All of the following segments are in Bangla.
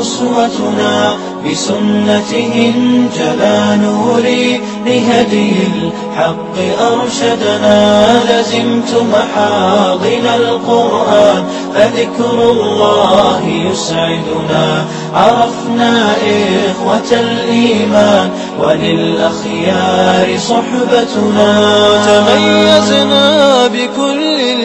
أسوتنا بسنته جلا نوري لهدي الحق أرشدنا. لزمت محاضن القرآن فذكر الله يسعدنا. عرفنا إخوة الإيمان وللأخيار صحبتنا. تميزنا بكل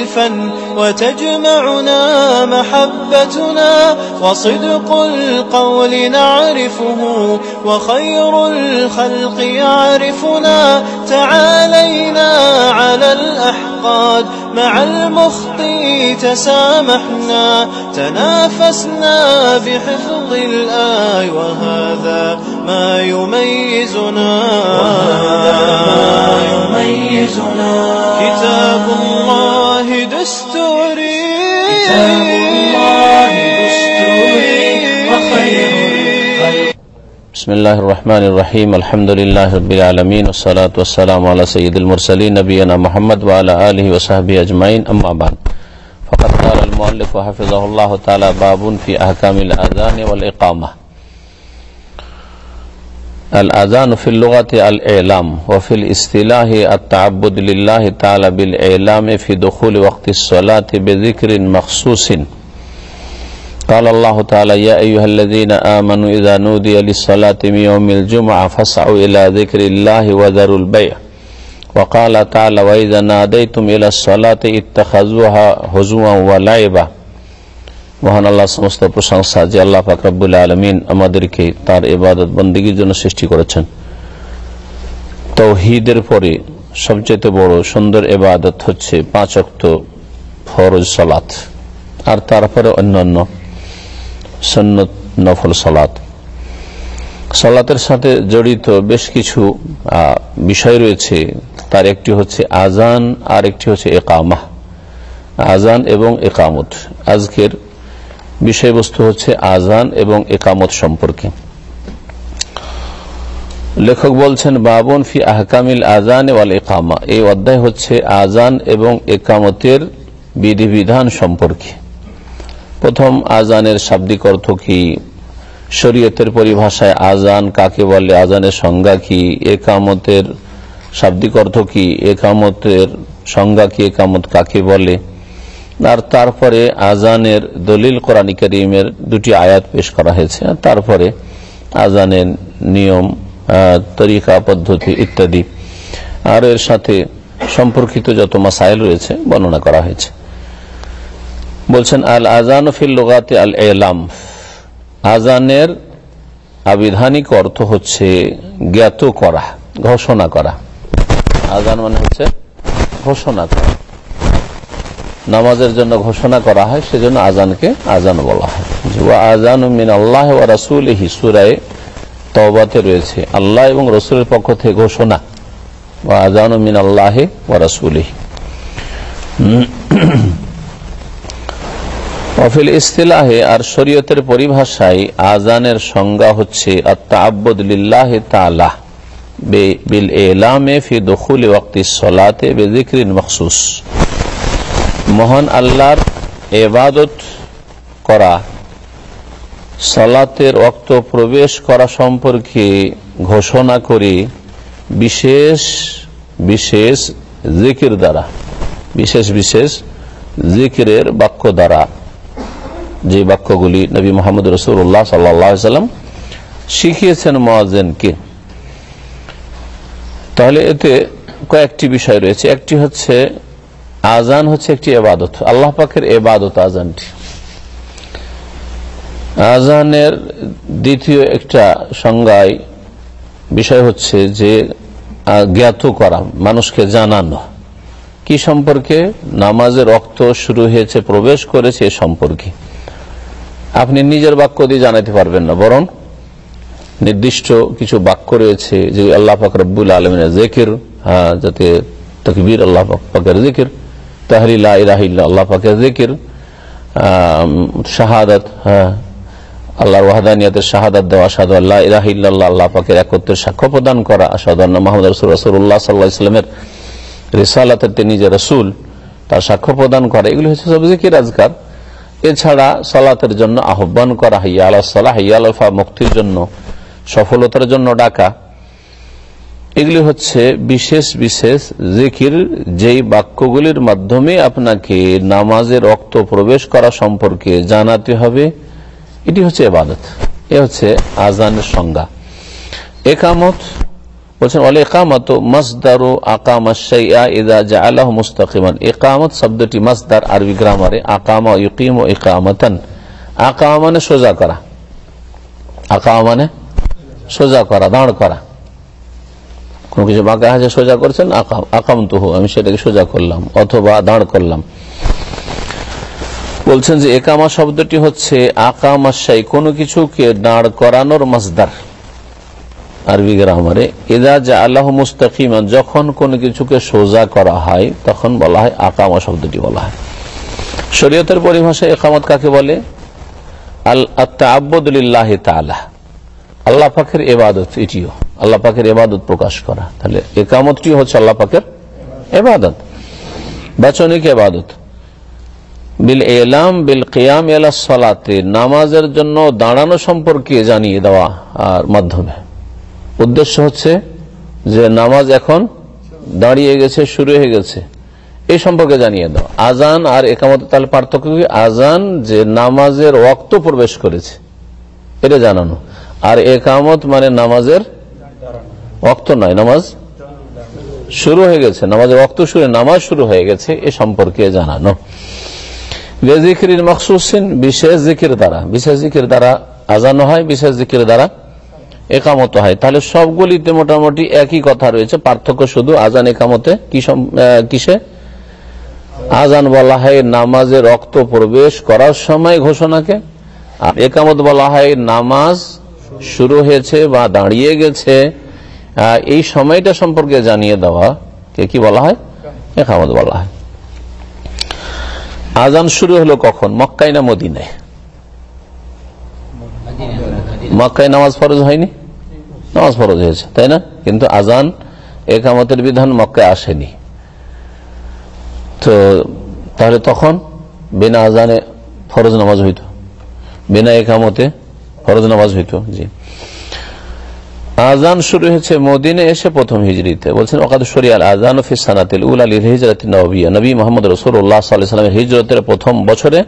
الفن وتجمعنا محبتنا وصدق القول نعرفه وخير الخلق يعرفنا تعالينا على الأحقاد مع المخطي تسامحنا تنافسنا بحفظ الآي وهذا ما يميزنا. ما يميزنا كتاب الله دستوري. كتاب الله دستوري وخير بسم الله الرحمن الرحيم. الحمد لله رب العالمين. والصلاة والسلام على سيد المرسلين نبينا محمد وعلى آله وصحبه أجمعين. أما بعد. فقد قال المؤلف وحفظه الله تعالى باب في أحكام الأذان والإقامة. الاذان فی اللغت الاعلام وفی الاصطلاح التعبد للہ تعالی بالاعلام فی دخول وقت الصلاة بذکر مخصوص. قال اللہ تعالی یا ایوہ الذین آمنوا اذا نودی للصلاة من یوم الجمعہ الى ذکر اللہ وذروا البیع وقال تعالی وَإِذَا نَادَيْتُمْ إِلَى الصَّلَاةِ اتَّخَذُوهَا هُزُوًا وَلَعِبًا. মহান আল্লাহ সমস্ত প্রশংসা যে আল্লাহ ফাকরাবুল আলমিন আমাদেরকে তার এবাদত বন্দীগীর জন্য সৃষ্টি করেছেন। তৌহিদের পরে সবচেয়ে বড় সুন্দর এবাদত হচ্ছে পাঁচ অক্ত ফরজ সলাত, আর তারপরে অন্যান্য সন্নত নফল সলাত। সলাতের সাথে জড়িত বেশ কিছু বিষয় রয়েছে। তার একটি হচ্ছে আজান আর একটি হচ্ছে একামাহ আজান এবং একামত আজকের বিষয়বস্তু হচ্ছে আজান এবং একামত সম্পর্কে। লেখক বলছেন, বাবন ফি আহকামিল আজান ওয়াল একামা এই অধ্যায় হচ্ছে আজান এবং একামতের বিধিবিধান সম্পর্কে। প্রথম, আজানের শাব্দিক অর্থ কি? শরীয়তের পরিভাষায় আজান কাকে বলে? আজানের সংজ্ঞা কি? একামতের শাব্দিক অর্থ কি? একামতের সংজ্ঞা কি? একামত কাকে বলে? আর তারপরে আজানের দলিল কোরআন করিমের দুটি আয়াত পেশ করা হয়েছে তারপরে আজানের নিয়ম তরিকা, পদ্ধতি ইত্যাদি। আর এর সাথে সম্পর্কিত যত মাসাইল রয়েছে বর্ণনা করা হয়েছে। বলছেন আল আজান ফিল লোগাতে আল এলাম আজানের আবিধানিক অর্থ হচ্ছে জ্ঞাত করা, ঘোষণা করা। আজান মানে হচ্ছে ঘোষণা করা। নামাজের জন্য ঘোষণা করা হয়, সেজন্য আজানকে আজান বলা হয়। আজান আল্লাহ ও রাসুল হিসুরায় তবাতে রয়েছে। আল্লাহ এবং রসুলের পক্ষ থেকে ঘোষণা। আজান মিন আল্লাহ ও অফিল ইস্তিলাহে, আর শরীয়তের পরিভাষায় আজানের সংজ্ঞা হচ্ছে আত্মাবুদুল্লাহ তালাহ বিল, এলামে ফি দখুল ওয়াক্তি সলাতে বেজিক্রিন মখসুস। মহান আল্লাহর এবাদত করা, সালাতের অক্ত প্রবেশ করা সম্পর্কে ঘোষণা করে, বিশেষ বিশেষ জিকির দ্বারা, বিশেষ বিশেষ জিকিরের বাক্য দ্বারা, যে বাক্যগুলি নবী মোহাম্মদ রসুল্লাহ সাল্লাম শিখিয়েছেন মোয়াজেনকে তাহলে এতে কয়েকটি বিষয় রয়েছে। একটি হচ্ছে আজান হচ্ছে একটি এবাদত। আল্লাহ পাকের এবাদত আজানটি। আজানের দ্বিতীয় একটা সংজ্ঞায় বিষয় হচ্ছে যে জ্ঞাত করা, মানুষকে জানানো। কি সম্পর্কে? নামাজের রক্ত শুরু হয়েছে, প্রবেশ করেছে এ সম্পর্কে। আপনি নিজের বাক্য দিয়ে জানাতে পারবেন না, বরং নির্দিষ্ট কিছু বাক্য রয়েছে যে, আল্লাহ পাক রব্বুল আলমিনের জেকির হ্যাঁ যাতে তকবীর, আল্লাহ পাকের জিকির তাহরিল্লা ইরাহিল্লা আল্লাহ পাকের জিকির শাহাদাত হ্যাঁ আল্লাহর ওয়াহাদানিয়াতের শাহাদাত দেওয়া আসাদু আল্লাহ ইরাহিল্লাহ আল্লাহ পাকের একত্রের সাক্ষ্য প্রদান করা আসাদু আল্লাহ মোহাম্মদ রসুল রসুল্লাহ সাল্লাহ ইসলামের রিসালাতের তিনি যে রসুল, তার সাক্ষ্য প্রদান করা, এগুলি হচ্ছে সব জিকির আজকার। এছাড়া সালাতের জন্য আহ্বান করা, হাইয়া আল্লাহ সাল্লাহ হাইয়া আলফা মুক্তির জন্য, সফলতার জন্য ডাকা এগুলি হচ্ছে বিশেষ বিশেষ জিকির, যেই বাক্যগুলির মাধ্যমে আপনাকে নামাজের রক্ত প্রবেশ করা সম্পর্কে জানাতে হবে। এটি হচ্ছে এবাদত এ হচ্ছে আজানের সংজ্ঞা। একামত, বলছেন অল একামত মসদারু আকামাশাইয়া মুস্তাকিমান। একামত শব্দটি মসদার আরবি গ্রামারে, আকামা ইকিম ও একামতান। আকামা মানে সোজা করা। আকামা মানে সোজা করা, দাঁড় করা। কোন কিছু বাঁকা হাজে সোজা করছেন, আকাম তো আমি সেটাকে সোজা করলাম, অথবা দাঁড় করলাম। বলছেন যে একামা শব্দটি হচ্ছে আকামাশাই কোনো কিছুকে দাঁড় করানোর মাসদার। আরবি গ্রামারে এদা যা আল্লাহ মুস্তাকিমান যখন কোনো কিছুকে সোজা করা হয়, তখন বলা হয় আকামা শব্দটি বলা হয়। শরীয়তের পরিভাষায় একামত কাকে বলে? আল আত্মা আব্বদুল্লাহ তালা আল্লাহ পাখের এবাদত এটিও। আল্লাহ পাখের এবাদত প্রকাশ করা। তাহলে একামতটি হচ্ছে আল্লাহ পাখের এবাদত বাচনিক এবাদত বিল এলাম, বিল কিয়াম এলা সলাতে, নামাজের জন্য দাঁড়ানো সম্পর্কে জানিয়ে দেওয়া আর মাধ্যমে। উদ্দেশ্য হচ্ছে যে নামাজ এখন দাঁড়িয়ে গেছে, শুরু হয়ে গেছে। এই সম্পর্কে জানিয়ে দাও আজান আর একামত তাহলে পার্থক্য কি? আজান যে নামাজের রক্ত প্রবেশ করেছে, এটা জানানো। আর একামত মানে নামাজের রক্ত নয়, নামাজ শুরু হয়ে গেছে। নামাজের রক্ত শুরু, নামাজ শুরু হয়ে গেছে, এ সম্পর্কে জানানো। বেজিকির মকসুসিন বিশেষ জিকির দ্বারা, বিশেষ জিকির দ্বারা আজানো হয়, বিশেষ জিকির দ্বারা একামত হয়। তাহলে সবগুলিতে মোটামুটি একই কথা রয়েছে, পার্থক্য শুধু আজান একামতে কিসে? আজান বলা হয় নামাজে রক্ত প্রবেশ করার সময় ঘোষণাকে, আর একামত বলা হয় নামাজ শুরু হয়েছে বা দাঁড়িয়ে গেছে। এই সময়টা সম্পর্কে জানিয়ে দেওয়া, কে কি বলা হয়? একামত বলা হয়। আজান শুরু হলো কখন? মক্কাই না মদিনায়? মক্কায় নামাজ ফরজ হয়নি? নামাজ ফরজ হয়েছে, তাই না? কিন্তু আজান একামতের বিধান মক্কায় আসেনি। তো তাহলে তখন বিনা আজানে ফরজ নামাজ হইত? বিনা একামতে ফরজ নামাজ হইত? জি। আজান শুরু হয়েছে মদিনে এসে প্রথম হিজড়িতে। বলছেন ওকাদ শরিয়াল আজান ফিসানাতিল উল আলী হিজরত নবিয়া। নবী মোহাম্মদ রসুল্লাহ সাল্লামের হিজরতের প্রথম বছরে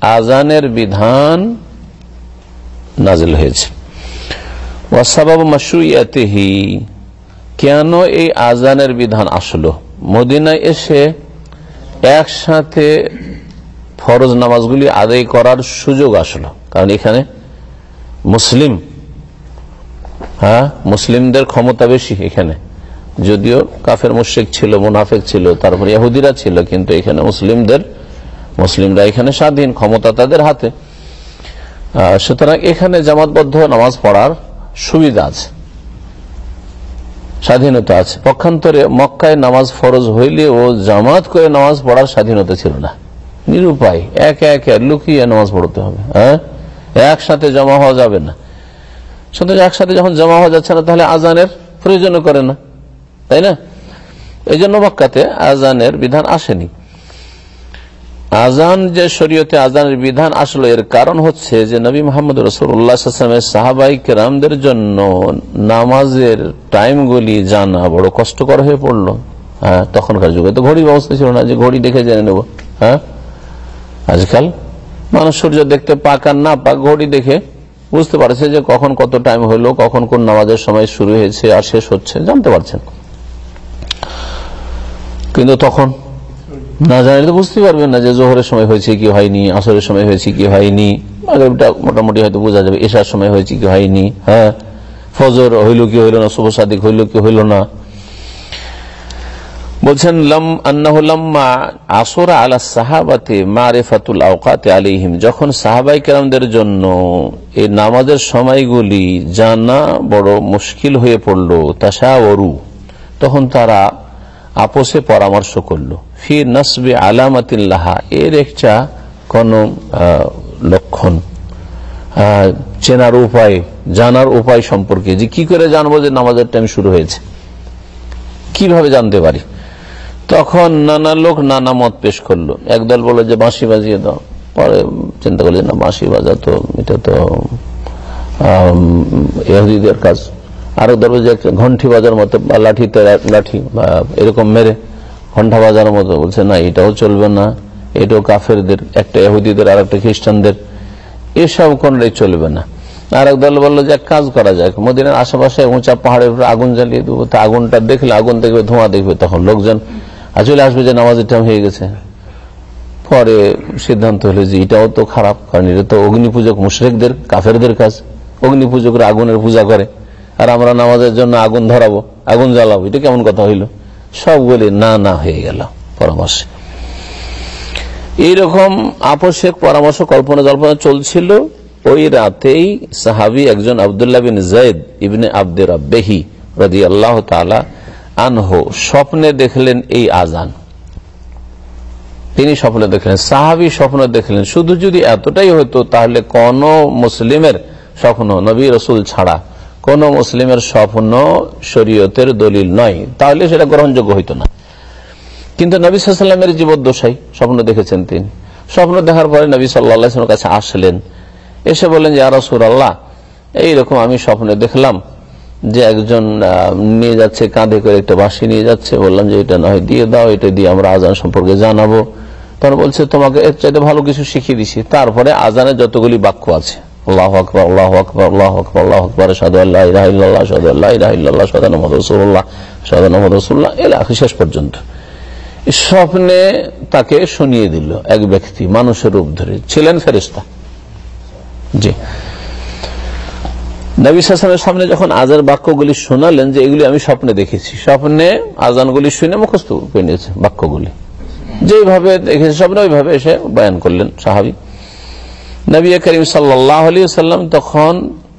আজানের বিধান নাজিল হয়েছে। ওয়াসাবাব মাসুইয়াতেহি কেন এই আজানের বিধান আসলো? মদিনায় এসে একসাথে ফরজ নামাজগুলি আদায় করার সুযোগ আসলো। কারণ এখানে মুসলিম হ্যাঁ মুসলিমদের ক্ষমতা বেশি এখানে। যদিও কাফের মুশেক ছিল, মুনাফেক ছিল, তারপরে ইহুদিরা ছিল, কিন্তু এখানে মুসলিমদের, মুসলিমরা এখানে স্বাধীন, ক্ষমতা তাদের হাতে। সুতরাং এখানে জামাতবদ্ধ নামাজ পড়ার সুবিধা আছে। স্বাধীনতা আছে। পক্ষান্তরে মক্কায় নামাজ ফরজ হইলে ও জামাত করে নামাজ পড়ার স্বাধীনতা ছিল না। নিরুপায়, একে একে লুকিয়ে নামাজ পড়তে হবে হ্যাঁ? একসাথে জমা হওয়া যাবে না। সুতরাং একসাথে যখন জমা হওয়া যাচ্ছে না, তাহলে আজানের প্রয়োজন করে না। তাই না? এই জন্য মক্কাতে আজানের বিধান আসেনি। আজান যে শরীয়তে আজানের বিধান আসলো, এর কারণ হচ্ছে যে নবী মোহাম্মদ রসুল্লাহামের সাহাবাই কেরামদের জন্য নামাজের টাইমগুলি জানা বড় কষ্টকর হয়ে পড়ল। হ্যাঁ তখনকার যুগে তো ঘড়ি ব্যবস্থা ছিল না যে ঘড়ি দেখে জেনে নেব। হ্যাঁ আজকাল মানুষ সূর্য দেখতে পাক আর না পাক, ঘড়ি দেখে বুঝতে পারছে যে কখন কত টাইম হলো, কখন কোন নামাজের সময় শুরু হয়েছে আর শেষ হচ্ছে, জানতে পারছেন। কিন্তু তখন না জানলে তো বুঝতে পারবেন না যে জোহরের সময় হয়েছে কি হয়নি, আসরের সময় হয়েছে কি হয়নি। মোটামুটি হয়তো বোঝা যাবে, এশার সময় হয়েছে কি হয়নি হ্যাঁ। ফজর হইল কি হইল না, শুভ সাদিক হইল কি হইল না। বলছেন, লম আন্নাহুলাম্মা আসরা আলা সাহাবাতে মারেফাতুল আওকাতে আলিহিম যখন সাহাবাই কেরামদের জন্য এই নামাজের সময়গুলি জানা বড় মুশকিল হয়ে পড়ল তাসাওরু তখন তারা আপোষে পরামর্শ করল, ফি নসবে আলামাতিল্লাহা এর একটা কোন লক্ষণ চেনার উপায়, জানার উপায় সম্পর্কে যে কি করে জানব যে নামাজের টাইম শুরু হয়েছে? কীভাবে জানতে পারি? তখন নানা লোক নানা মত পেশ করল। একদল বলল যে, বাঁশি বাজিয়ে দাও। পরে চিন্তা করলে না, বাঁশি বাজা তো, এটা তো ইহুদিদের কাজ। দল বলছে যে ঘন্টি বাজার মতো লাঠিতে লাঠি এরকম মেরে ঘণ্টা বাজার মতো বলছে, না, এটাও চলবে না। এটাও কাফেরদের, একটা ইহুদিদের আর একটা খ্রিস্টানদের, এসব কোনটাই চলবে না। আরেক দল বলল যে, এক কাজ করা যাক, মদিনার আশেপাশে উঁচা পাহাড়ের উপরে আগুন জ্বালিয়ে দেবো। তা আগুনটা দেখলে, আগুন দেখবে, ধোঁয়া দেখবে তখন লোকজন। আর চলে আসবে যে নামাজের টাইম হয়ে গেছে। পরে সিদ্ধান্ত হলো যে এটাও তো খারাপ, কারণ এটা তো অগ্নি পূজক মুশরেকদের, কাফেরদের কাজ। অগ্নি পূজকরা আগুনের পূজা করে। আর আমরা নামাজের জন্য আগুন ধরাবো, আগুন জ্বালাবো, এটা কেমন কথা হইল? সব বলে, না না, হয়ে গেল পরামর্শে। এইরকম আপসেক পরামর্শ কল্পনা জল্পনা চলছিল। ওই রাতেই সাহাবি একজন আবদুল্লাহ বিন জৈদ ইবনে আব্দের আব্বেহি রদি আল্লাহ তালা আনহ স্বপ্নে দেখলেন এই আজান। তিনি স্বপ্নে দেখলেন, সাহাবি স্বপ্ন দেখলেন। শুধু যদি এতটাই হতো, তাহলে কোন মুসলিমের স্বপ্ন, নবী রসুল ছাড়া কোন মুসলিমের স্বপ্ন শরীয়তের দলিল নয়। তাহলে সেটা গ্রহণযোগ্য হইতো না। কিন্তু নবী সাল্লামের জীবদ্দশাই স্বপ্ন দেখেছেন তিনি। স্বপ্ন দেখার পরে নবী সাল্লাহামের কাছে আসলেন। এসে বলেন যে আরসুর আল্লাহ এইরকম আমি স্বপ্নে দেখলাম। যে একজন নিয়ে যাচ্ছে, কাঁধে করে একটা বাঁশি নিয়ে যাচ্ছে, বললাম যে এটা নয়, দিয়ে দাও, এটা দিয়ে আমরা আজান সম্পর্কে জানাব। তখন বলছে, তোমাকে এর চাইতে ভালো কিছু শিখিয়ে দিছি। তারপরে আজানের যতগুলি বাক্য আছে, আল্লাহ আকবর, আল্লাহ আল্লাহ আকবর আল্লাহ আকবর সাদু আল্লাহ ইরাহিল্লাহ সাদু আল্লাহ ইরাহিল্লাহ সাদান মোহাম্মদ সাদান মোহাম্মদ রসুল্লাহ শেষ পর্যন্ত। স্বপ্নে তাকে শুনিয়ে দিল এক ব্যক্তি, মানুষের রূপ ধরে, ছিলেন ফেরিস্তা জি। নবী সাসনের সামনে যখন আজার বাক্যগুলি শোনালেন যে এগুলি আমি স্বপ্নে দেখেছি, স্বপ্নে আজানগুলি শুনে মুখস্থ করে নিয়েছে বাক্যগুলি। যেভাবে দেখেছে স্বপ্নে ওইভাবে এসে বয়ান করলেন সাহাবি। নবী করিম সাল্লাহ আলী সাল্লাম তখন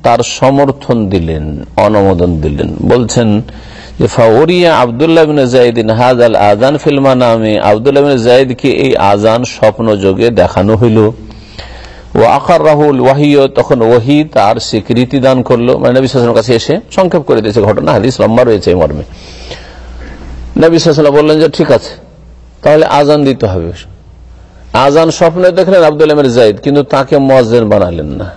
তার সমর্থন দিলেন, অনুমোদন দিলেন। বলছেন যে ফাওরিয়া আবদুল্লাহ বিন জাইদিন হাজ আল আজান ফিল্মা নামে আবদুল্লাহ জাইদকে এই আজান স্বপ্ন যোগে দেখানো হইল। ও আকার রাহুল ওয়াহিও তখন ওহি তার স্বীকৃতি দান করল। মানে নবী সাল্লামের কাছে এসে সংক্ষেপ করে দিয়েছে ঘটনা, হাদিস লম্বা রয়েছে এই মর্মে। নবী সাল্লাম বললেন যে, ঠিক আছে, তাহলে আজান দিতে হবে। আজান স্বপ্নে দেখলেন আব্দুল আমের জাইদ, কিন্তু তাকে মজেন বানালেন না।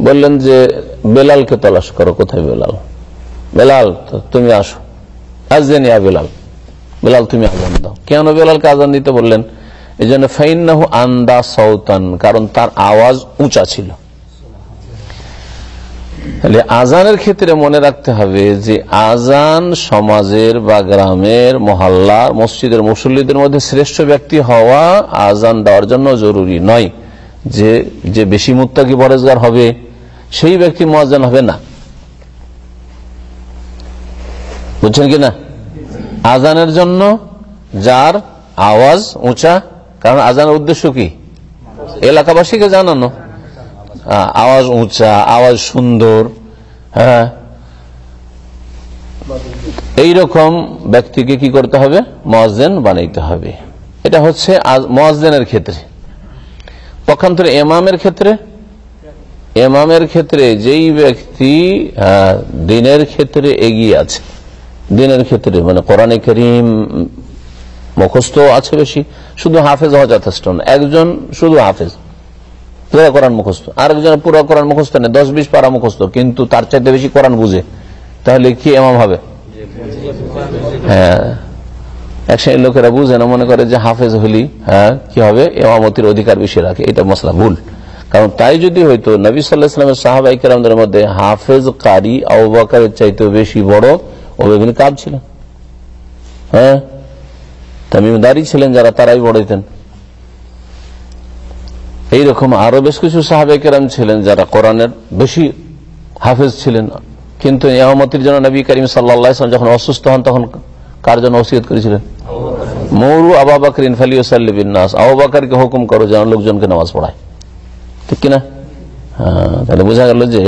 বললেন যে, বেলালকে তলাশ করো, কোথায় বেলাল? বেলাল তুমি আসো। ইয়া বেলাল। বেলাল, তুমি আজান দাও। কেন বেলালকে আজান দিতে বললেন? এই জন্য ফাইন্নাহু আন্দা সৌতান কারণ তার আওয়াজ উঁচা ছিল। তাহলে আজানের ক্ষেত্রে মনে রাখতে হবে যে আজান সমাজের বা গ্রামের মহল্লার মসজিদের মুসল্লিদের মধ্যে শ্রেষ্ঠ ব্যক্তি হওয়া আজান দেওয়ার জন্য জরুরি নয়। যে যে বেশি মুত্তাকি বরেজগার হবে, সেই ব্যক্তি মহাজান হবে না। বুঝছেন কি না? আজানের জন্য যার আওয়াজ উঁচা কারণ আজানের উদ্দেশ্য কি? এলাকাবাসীকে জানানো। আওয়াজ উঁচা আওয়াজ সুন্দর হ্যাঁ। এইরকম ব্যক্তিকে কি করতে হবে? মহাজেন বানাইতে হবে। এটা হচ্ছে মহাজেনের ক্ষেত্রে। পক্ষান্তরে এমামের ক্ষেত্রে? এমামের ক্ষেত্রে যেই ব্যক্তি আহ, দিনের ক্ষেত্রে এগিয়ে আছে। দিনের ক্ষেত্রে মানে কোরআনে করিম মুখস্থ আছে বেশি। শুধু হাফেজ হওয়া যথেষ্ট না। একজন শুধু হাফেজ। পুরা কোরআন মুখস্থ। আরেকজন পুরো কোরআন মুখস্থ নেই। দশ বিশ পারা মুখস্থ, কিন্তু তার চাইতে বেশি কোরআন বুঝে। তাহলে কি এমাম হবে? হ্যাঁ। এক লোকেরা বুঝে না, মনে করে যে হাফেজ হলি হ্যাঁ কি হবে? এমামতির অধিকার বেশি রাখে। এটা মশলা ভুল। কারণ তাই যদি হয়তো নবী সাল্লাহ ইসলামের সাহাবাই কেরামদের মধ্যে হাফেজ কারি আবাকারের চাইতে বেশি বড় ও বিভিন্ন কাজ ছিল। হ্যাঁ? তামিমদারি ছিলেন যারা তারাই পড়াইতেন এইরকম আরও বেশ কিছু সাহাবে কেরাম ছিলেন যারা কোরআনের বেশি হাফেজ ছিলেন। কিন্তু এহমতির জন্য নবী করিম সাল্লা যখন অসুস্থ হন তখন কার জন্য ওসিয়ত করেছিলেন? মৌরু আবা বাকরিন ফালিউসাল্লিবিন নাস আবু হুকুম করো যেন লোকজনকে নামাজ পড়ায়। ঠিক কিনা? হ্যাঁ তাহলে বোঝা গেল যে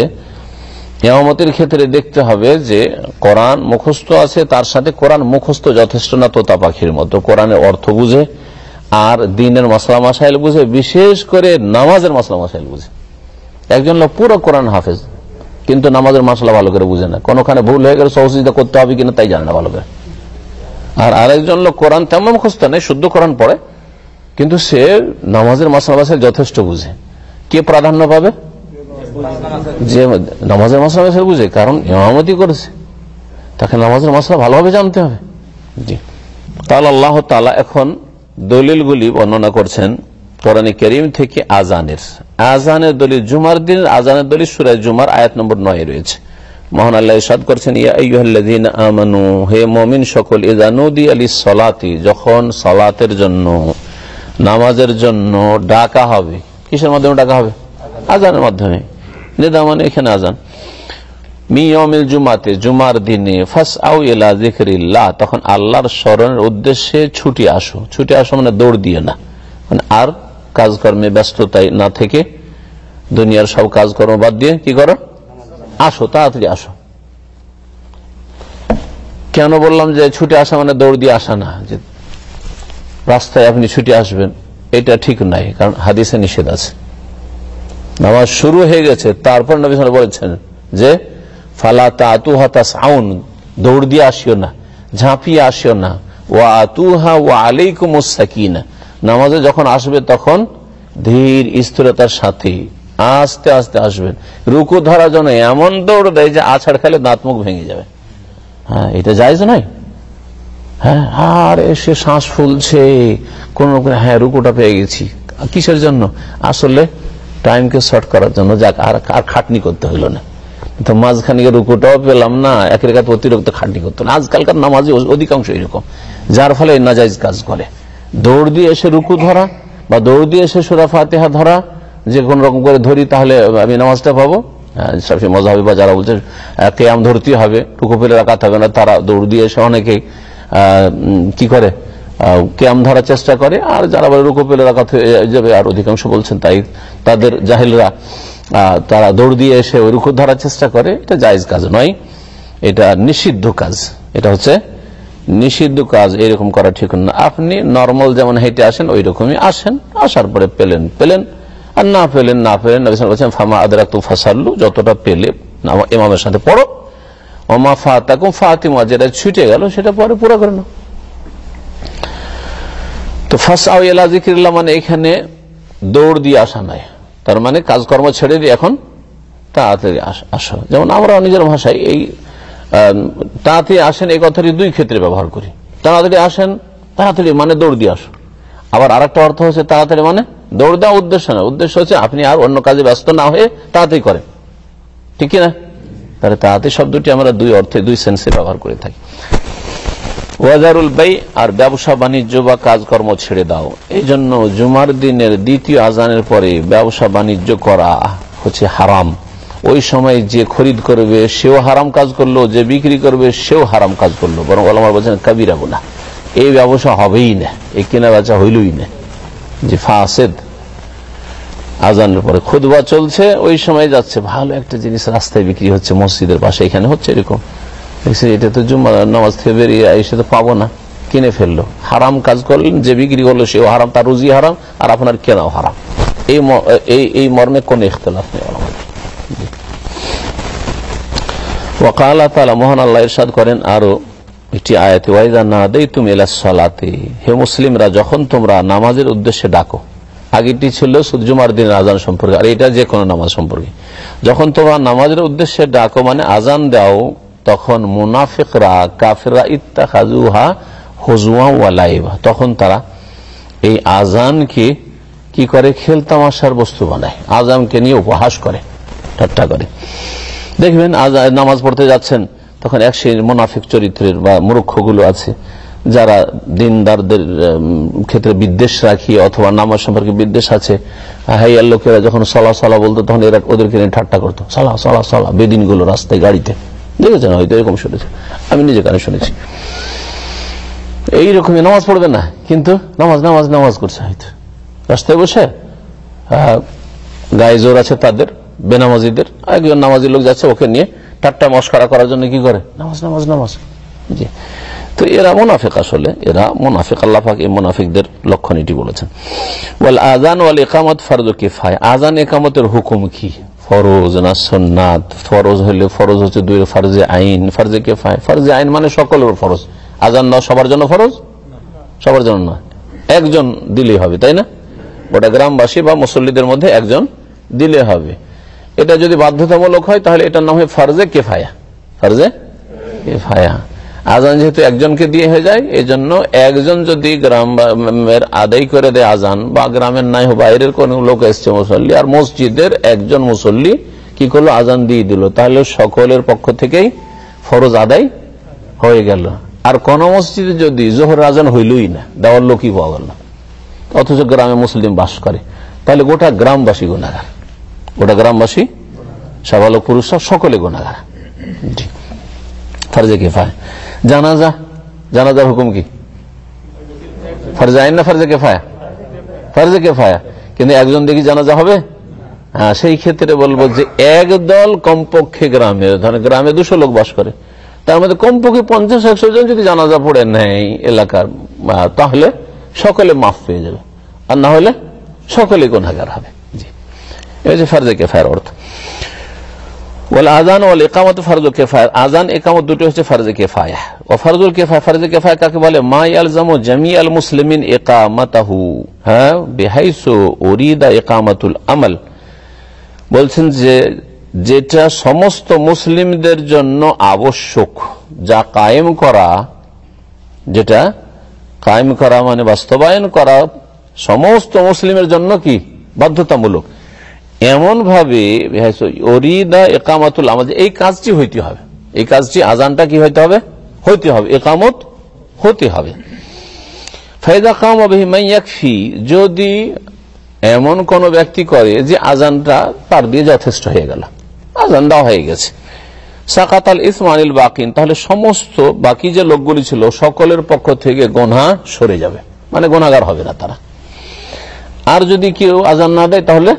এমতের ক্ষেত্রে দেখতে হবে যে কোরআন মুখস্থ আছে, তার সাথে কোরআন মুখস্থ যথেষ্ট না তোতা পাখির মতো। কোরআনের অর্থ বুঝে, আর দিনের মশলা মাসাইল বুঝে, বিশেষ করে নামাজের মশলা মাসাইল বুঝে। একজন লোক পুরো কোরআন হাফেজ, কিন্তু নামাজের মশলা ভালো করে বুঝে না। কোনোখানে ভুল হয়ে গেলে সহযোগিতা করতে হবে কিনা তাই জানে না ভালো করে। আর আরেকজন লোক কোরআন তেমন মুখস্থ নেই, শুদ্ধ কোরআন পড়ে, কিন্তু সে নামাজের মশলা মাসাইল যথেষ্ট বুঝে। কে প্রাধান্য পাবে? যে নামাজের মশলা মাসাইল বুঝে, কারণ ইমামতি করেছে। তাকে নামাজের মশলা ভালোভাবে জানতে হবে। জি। তাহলে আল্লাহ তালা এখন দলিলগুলি বর্ণনা করছেন কোরআন করিম থেকে আজানের আজানের দলিল জুমার দিন আজানের দলিল সুরায় জুমার আয়াত নম্বর নয় রয়েছে। মোহন আল্লাহ ইসাদ করছেন ইয়াহ্লাদিন আমানু, হে সকল সলাতি যখন সলাতের জন্য, নামাজের জন্য ডাকা হবে, কিসের মাধ্যমে ডাকা হবে? মাধ্যমে। নেদা মানে এখানে আজান। মিয়মিল জুমাতে, জুমার দিনে ফাস আউ এলা জিকরিল্লাহ তখন আল্লাহর স্মরণের উদ্দেশ্যে ছুটি আসো। ছুটি আসো মানে দৌড় দিয়ে না। মানে আর কাজকর্মে ব্যস্ততায় না থেকে দুনিয়ার সব কাজকর্ম বাদ দিয়ে কি করো? আসো, তাড়াতাড়ি আসো। কেন বললাম যে ছুটে আসা মানে দৌড় দিয়ে আসা না? যে রাস্তায় আপনি ছুটি আসবেন, এটা ঠিক নাই, কারণ হাদিসে নিষেধ আছে। নামাজ শুরু হয়ে গেছে, তারপর নবী বলেছেন যে, ফালা তাতুহা সাউন দৌড় দিয়ে আসিও না, ঝাঁপিয়ে আসিও না ও আতুহা ও আলাইকুম সাকিনা নামাজে যখন আসবে তখন ধীর স্থিরতার সাথে আস্তে আস্তে আসবেন। রুকু ধরার জন্য এমন দৌড় দেয় যে আছাড় খেলে দাঁত মুখ ভেঙে যাবে। হ্যাঁ এটা যাইজ নাই হ্যাঁ আর এসে শ্বাস ফুলছে, কোন হ্যাঁ রুকুটা পেয়ে গেছি। কিসের জন্য? আসলে টাইমকে শর্ট করার জন্য, যাক, আর খাটনি করতে হইল না। তো মাঝখানে রুকুটাও পেলাম না, এক রেখাতে অতিরিক্ত খাটনি করতো না। আজকালকার নামাজে অধিকাংশ এরকম। যার ফলে নাজাইজ কাজ করে। দৌড় দিয়ে এসে রুকু ধরা বা দৌড় দিয়ে এসে সুরা ফাতেহা ধরা, যে কোন রকম করে ধরি, তাহলে আমি নামাজটা পাবো। সবসময় মজা হবে বা যারা বলছে কেয়াম ধরতে হবে টুকু ফেলে রাখাতে হবে না, তারা দৌড় দিয়ে এসে অনেকে কি করে? কেয়াম ধরার চেষ্টা করে। আর যারা রুকু পেলে রাখাতে যাবে, আর অধিকাংশ বলছেন তাই তাদের জাহিলরা তারা দৌড় দিয়ে এসে ওই রুকু ধরার চেষ্টা করে। এটা জায়জ কাজ নয়, এটা নিষিদ্ধ কাজ। এটা হচ্ছে নিষিদ্ধ কাজ, এরকম করা ঠিক না। আপনি নর্মাল যেমন হেঁটে আসেন ওই রকমই আসেন। আসার পরে পেলেন পেলেন। আর না পেলেন না পেলেন বলছেন, ফামা আদরা তু ফাসাল্লু যতটা পেলে ইমামের সাথে পড়ো। ওমা ফাতাকুম ফাতিমা, যেটা ছুটে গেল, সেটা পরে পুরো করে না তো ফার্স্ট আউলা জিকিরল্লাহ মানে এখানে দৌড় দিয়ে আসা নাই। তার মানে কাজকর্ম ছেড়ে দিয়ে এখন তাড়াতাড়ি আসো যেমন আমরা নিজের ভাষায় এই তাড়াতাড়ি আসেন এই কথাটি দুই ক্ষেত্রে ব্যবহার করি। তাড়াতাড়ি আসেন, তাড়াতাড়ি মানে দৌড় দিয়ে আসো। আবার আর একটা অর্থ হচ্ছে তাড়াতাড়ি মানে দৌড় দেওয়া উদ্দেশ্য না। উদ্দেশ্য হচ্ছে আপনি আর অন্য কাজে ব্যস্ত না হয়ে তাড়াতাড়ি করেন। ঠিক না? তাহলে তাড়াতাড়ি শব্দটি আমরা দুই অর্থে, দুই সেন্সে ব্যবহার করে থাকি। ওয়াজারুল বাই আর ব্যবসা বাণিজ্য বা কাজকর্ম ছেড়ে দাও। এই জন্য জুমার দিনের দ্বিতীয় আজানের পরে ব্যবসা বাণিজ্য করা হচ্ছে হারাম। ওই সময় যে খরিদ করবে, সেও হারাম কাজ করল, যে বিক্রি করবে, সেও হারাম কাজ করল। বরং আলমার বলছেন, কাবিরা গুনা এই ব্যবসা হবেই না, এই কেনা বেচা হইলই না। যে ফাসেদ, আজানের পরে খুদবা চলছে, ওই সময় যাচ্ছে, ভালো একটা জিনিস রাস্তায় বিক্রি হচ্ছে, মসজিদের পাশে, এখানে হচ্ছে এরকম। এটা তো জুম্মা নামাজ থেকে বেরিয়ে এসে তো পাবো না, কিনে ফেলল। হারাম কাজ করলেন, যে বিক্রি করল সেও হারাম, তার রুজি হারাম, আর আপনার কেনাও হারাম। এই এই মর্মে কোন ইখতলাফ নেই মোহন আল্লাহ করেন তুমি হে মুসলিমরা, যখন তোমরা নামাজের উদ্দেশ্যে ডাকো আগেটি ছিল দিনের আজান সম্পর্কে, আর এটা নামাজ সম্পর্কে। যখন তোমরা নামাজের উদ্দেশ্যে ডাকো মানে আজান দাও তখন মুনাফিকরা কাফেরা ইত্তা খাজুহা হজুয়া ওয়ালাইবা তখন তারা এই আজানকে কি করে? খেলতামাশার বস্তু বানায়। আজামকে নিয়ে উপহাস করে, ঠাট্টা করে। দেখবেন নামাজ পড়তে যাচ্ছেন, তখন এক সেই মোনাফিক চরিত্রের বা মূর্খগুলো আছে, যারা দিনদারদের ক্ষেত্রে বিদ্বেষ রাখি অথবা নামাজ সম্পর্কে বিদ্বেষ আছে। হাইয়ার লোকেরা যখন সলা সলা বলতো, তখন এরা ওদেরকে নিয়ে ঠাট্টা করতো। সলা সলা সলা বেদিনগুলো রাস্তায়, গাড়িতে। দেখেছেন হয়তো এরকম শুনেছি আমি নিজে কানে শুনেছি। এইরকমই নামাজ পড়বে না, কিন্তু নামাজ নামাজ নামাজ করছে হয়তো। রাস্তায় বসে গায়ে জোর আছে তাদের, বেনামাজিদের, একজন নামাজি লোক যাচ্ছে ওকে নিয়ে ঠাট্টা মস্কারা করার জন্য কি করে? নামাজ নামাজ নামাজ। জি। তো এরা মোনাফেক আসলে, এরা মোনাফেক, আল্লাহ পাক এই মোনাফিকদের লক্ষণ এটি বলেছেন। ওয়াল আজান ওয়াল একামত ফরজ কিফায়। আজান একামতের হুকুম কি? ফরজ না সন্ন্যাত ফরজ হলে ফরজ হচ্ছে দুই ফরজে আইন। ফরজে কেফায় ফরজে আইন মানে সকলের ফরজ। আজান না সবার জন্য ফরজ? সবার জন্য না। একজন দিলেই হবে, তাই না? গোটা গ্রামবাসী বা মুসল্লিদের মধ্যে একজন দিলে হবে। এটা যদি বাধ্যতামূলক হয়, তাহলে এটার নাম হয় ফরজে কেফায়া। ফরজে কেফায়া। আজান যেহেতু একজনকে দিয়ে হয়ে যায় এই জন্য একজন যদি গ্রামের আদায় করে দেয় আজান, বা গ্রামের নাই বাইরের কোন লোক এসছে মুসল্লি, আর মসজিদের একজন মুসল্লি কি করল? আজান দিয়ে দিল। তাহলে সকলের পক্ষ থেকেই ফরজ আদায় হয়ে গেল। আর কোন মসজিদে যদি জোহর আজান হইলই না, দেওয়ার লোকই পাওয়া গেল অথচ গ্রামে মুসলিম বাস করে। তাহলে গোটা গ্রামবাসী গুণাগার। গোটা গ্রামবাসী, সাবালক পুরুষরা সকলে গুণাগার। জি ফরজে কেফায় জানাজা? জানাজার হুকুম কি? ফরজে আইন না ফরজে কেফায়া ফরজে কেফায়া কিন্তু একজন দেখি জানাজা হবে? হ্যাঁ সেই ক্ষেত্রে বলব যে একদল কমপক্ষে গ্রামে, ধরেন গ্রামে দুশো লোক বাস করে, তার মধ্যে কমপক্ষে পঞ্চাশ, একশো জন যদি জানাজা পড়ে নেয় এলাকার তাহলে সকলে মাফ পেয়ে যাবে। আর না হলে সকলে গুণাগার হবে। জি। এই যে ফরজে কেফায়ার অর্থ। আজান আজান ইকামত দুটো হচ্ছে কিফায়া ও কিফায়া কাকে বলে? মা ইয়ালজামু জামিআল মুসলিমিন হ্যাঁ ইকামাতুল আমল। বলছেন যে, যেটা সমস্ত মুসলিমদের জন্য আবশ্যক, যা কায়েম করা, যেটা কায়েম করা মানে বাস্তবায়ন করা, সমস্ত মুসলিমের জন্য কি? বাধ্যতামূলক। এমন ভাবে একামতুল আমাদের এই কাজটি হইতে হবে। এই কাজটি আজানটা কি হইতে হবে? হইতে হবে। একামত হতে হবে। ফায়দা কাম অভিমাইয়াকফি যদি এমন কোন ব্যক্তি করে যে আজানটা তার দিয়ে যথেষ্ট হয়ে গেল। আজানটা হয়ে গেছে। সাকাতাল ইসমানিল বাকিন, তাহলে সমস্ত বাকি যে লোকগুলি ছিল, সকলের পক্ষ থেকে গোনা সরে যাবে। মানে গোনাগার হবে না তারা। আর যদি কেউ আজান না দেয়, তাহলে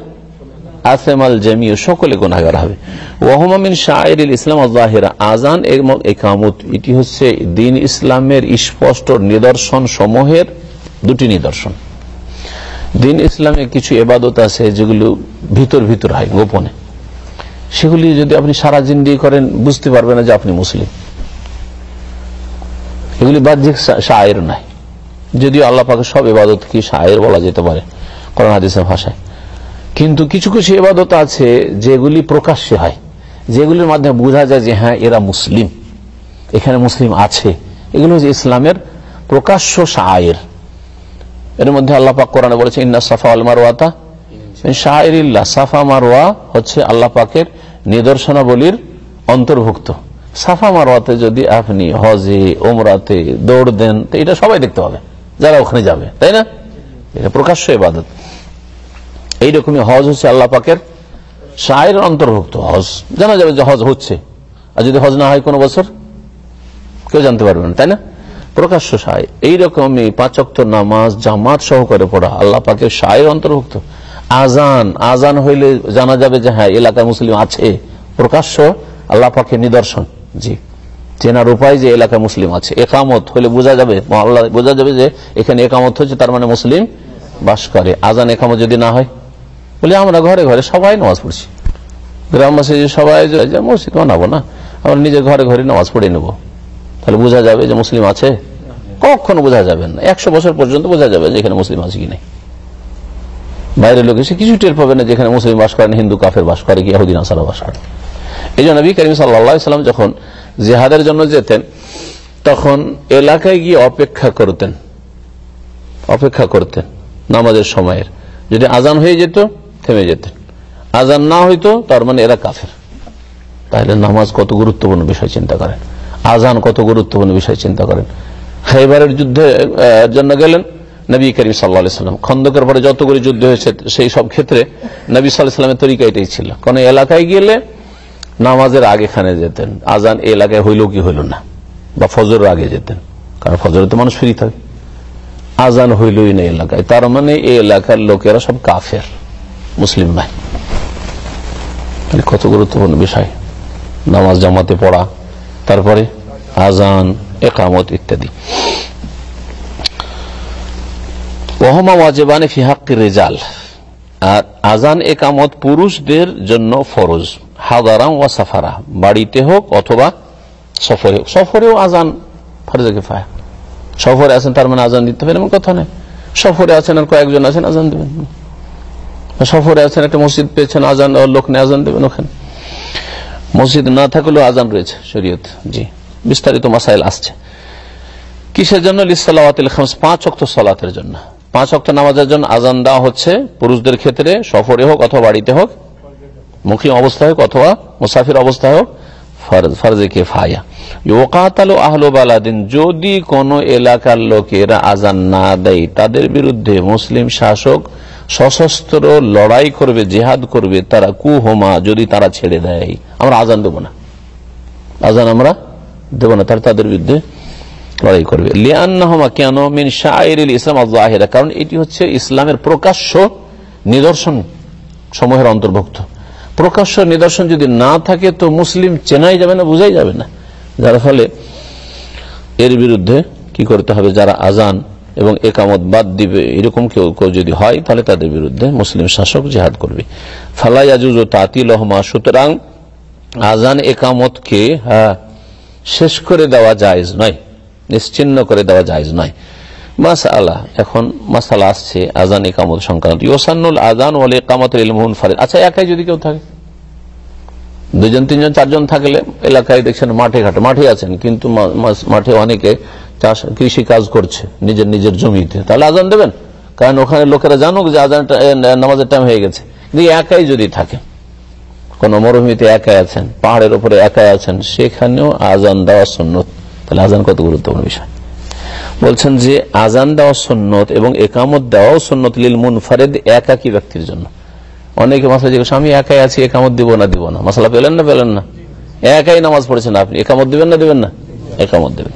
আসেমাল জামিও সকলে গুনাহগার হবে। ওহমামিন শাহর ইসলাম আজাহেরা আজান এবং একামত, এটি হচ্ছে দিন ইসলামের স্পষ্ট নিদর্শন সমূহের দুটি নিদর্শন। দিন ইসলামে কিছু এবাদত আছে যেগুলো ভিতর ভিতর হয়, গোপনে। সেগুলি যদি আপনি সারা জিন্দি করেন, বুঝতে পারবেন না যে আপনি মুসলিম। এগুলি বাহ্যিক শায়ের নাই যদিও আল্লাহ পাকে সব এবাদত কি শায়ের বলা যেতে পারে করোনা হাদিসের ভাষায়। কিন্তু কিছু কিছু এবাদত আছে যেগুলি প্রকাশ্যে হয়, যেগুলির মাধ্যমে বোঝা যায় যে হ্যাঁ এরা মুসলিম, এখানে মুসলিম আছে। এগুলো হচ্ছে ইসলামের প্রকাশ্য শায়ের। এর মধ্যে আল্লাহ পাক কোরআনে বলেছে, ইন্না সাফা আল মারওয়াতা শাহরিল্লাহ সাফা মারওয়া হচ্ছে আল্লাহ পাকের নিদর্শনাবলীর অন্তর্ভুক্ত। সাফা মারওয়াতে যদি আপনি হজে ওমরাতে দৌড় দেন, তো এটা সবাই দেখতে পাবে, যারা ওখানে যাবে, তাই না? এটা প্রকাশ্য এবাদত এইরকমই হজ হচ্ছে আল্লাহ পাকের শায়ের অন্তর্ভুক্ত হজ। জানা যাবে যে হজ হচ্ছে। আর যদি হজ না হয় কোনো বছর? কেউ জানতে পারবে না, তাই না? প্রকাশ্য সায় এইরকমই পাঁচক্ত নামাজ জামাত সহকারে পড়া আল্লাহ পাকের সায়ের অন্তর্ভুক্ত। আজান আজান হইলে জানা যাবে যে হ্যাঁ এলাকার মুসলিম আছে। প্রকাশ্য আল্লাহ পাকের নিদর্শন। জি। চেনার উপায় যে এলাকায় মুসলিম আছে। একামত হলে বোঝা যাবে বোঝা যাবে যে এখানে একামত হচ্ছে, তার মানে মুসলিম বাস করে। আজান একামত যদি না হয়? বলে, আমরা ঘরে ঘরে সবাই নামাজ পড়ছি। গ্রামবাসী সবাই মসজিদ বানাবো না, আমরা নিজের ঘরে ঘরে নামাজ পড়ে নেব। তাহলে বোঝা যাবে যে মুসলিম আছে? কখনো বোঝা যাবে না। একশো বছর পর্যন্ত বোঝা যাবে যে এখানে মুসলিম আছে কি নাই। বাইরের লোক এসে কিছু টের পাবে না যেখানে মুসলিম বাস করেন হিন্দু কাফের বাস করে কি ইহুদিন আসারা বাস করে। এই জন্য নবী করিম সাল্লাম যখন জেহাদের জন্য যেতেন, তখন এলাকায় গিয়ে অপেক্ষা করতেন। অপেক্ষা করতেন। নামাজের সময়ের। যদি আজান হয়ে যেত থেমে যেতেন আজান না হইতো, তার মানে এরা কাফের। তাহলে নামাজ কত গুরুত্বপূর্ণ বিষয় চিন্তা করেন? আজান কত গুরুত্বপূর্ণ বিষয় চিন্তা করেন? খাইবারের যুদ্ধে জন্য গেলেন নবী করিম সাল্লা খন্দকের পরে যতগুলি যুদ্ধ হয়েছে, সেই সব ক্ষেত্রে নবী সাল্লামের তরিকা এটাই ছিল। কোন এলাকায় গেলে নামাজের আগে খানে যেতেন আজান এলাকায় হইল কি হইল না, বা ফজর আগে যেতেন। কারণ ফজরে তো মানুষ ফ্রি থাকে। আজান হইলই না এলাকায়। তার মানে এই এলাকার লোকেরা সব কাফের। মুসলিম নাই কত গুরুত্বপূর্ণ বিষয়? নামাজ জামাতে পড়া, তারপরে আজান, একামত ইত্যাদি। ওহমা ওয়াজেবানে ফিহাক্কি রেজাল। আর আজান, একামত পুরুষদের জন্য ফরজ। হাদারাম ওয়া সাফারা। বাড়িতে হোক অথবা সফরে হোক। সফরেও আজান ফরজে কিফায়া। সফরে আছেন তার মানে আজান দিতে হবে এমন কথা নেই সফরে আছেন আর কয়েকজন আছেন, আজান দেবেন। সফরে আছেন, একটা মসজিদ পেয়েছেন, আজান লোক নেই, আজান দেবেন ওখানে। মসজিদ না থাকলেও আজান রয়েছে, শরীয়ত, জি। বিস্তারিত মাসাইল আসছে। কিসের জন্য? পাঁচ অক্ত সলাতের জন্য। পাঁচ অক্ত নামাজের জন্য আজান দেওয়া হচ্ছে পুরুষদের ক্ষেত্রে, সফরে হোক অথবা বাড়িতে হোক মুখিম অবস্থায় হোক অথবা মুসাফির অবস্থায় হোক যদি কোন এলাকার লোকেরা আজান না দেয়, তাদের বিরুদ্ধে মুসলিম শাসক সশস্ত্র লড়াই করবে, জেহাদ করবে, তারা কুহমা যদি তারা ছেড়ে দেয়। আমরা আজান দেব না। আজান আমরা দেব না, তারা তাদের বিরুদ্ধে লড়াই করবে। লিয়ান্নাহমা কেন মিন শাহর ইসলাম আজেরা কারণ এটি হচ্ছে ইসলামের প্রকাশ্য নিদর্শন সমূহের অন্তর্ভুক্ত। প্রকাশ্য নিদর্শন যদি না থাকে, তো মুসলিম চেনাই যাবে না, বুঝাই যাবে না। যার ফলে এর বিরুদ্ধে কি করতে হবে? যারা আজান এবং একামত বাদ দিবে, এরকম কেউ কেউ যদি হয়, তাহলে তাদের বিরুদ্ধে মুসলিম শাসক জেহাদ করবে। ফালাই আজুজ ও তাতিল সুতরাং আজান একামতকে হ্যাঁ শেষ করে দেওয়া জায়জ নয়, নিশ্চিন্ন করে দেওয়া জায়জ নয়। মাসালা, এখন মাসালা আসছে আজান একামত সংক্রান্ত। ইসানুল আজান ওয়াল একামত ইলমুন ফারিদ আচ্ছা একাই যদি কেউ থাকে? দুজন, তিনজন, চারজন থাকলে এলাকায় দেখছেন মাঠে ঘাটে, মাঠে আছেন, কিন্তু মাঠে অনেকে চাষ, কৃষি কাজ করছে, নিজের নিজের জমিতে। তাহলে আজান দেবেন? কারণ ওখানে লোকেরা জানুক যে আজান নামাজের টাইম হয়ে গেছে। কিন্তু একাই যদি থাকে, কোন মরুভূমিতে একাই আছেন, পাহাড়ের উপরে একাই আছেন, সেখানেও আজান দেওয়া সন্ন্যত তাহলে আজান কত গুরুত্বপূর্ণ বিষয়? বলছেন যে আজান দেওয়া সন্ন্যত এবং একামত দেওয়াও সন্ন্যত লিল মুনফারেদ একাকি ব্যক্তির জন্য। অনেকে মাসলা জিজ্ঞেস আমি একাই আছি, একামত দিব না দিব না? মশলা পেলেন না পেলেন না। একাই নামাজ পড়েছেন আপনি, একামত দিবেন না দিবেন না? একামত দেবেন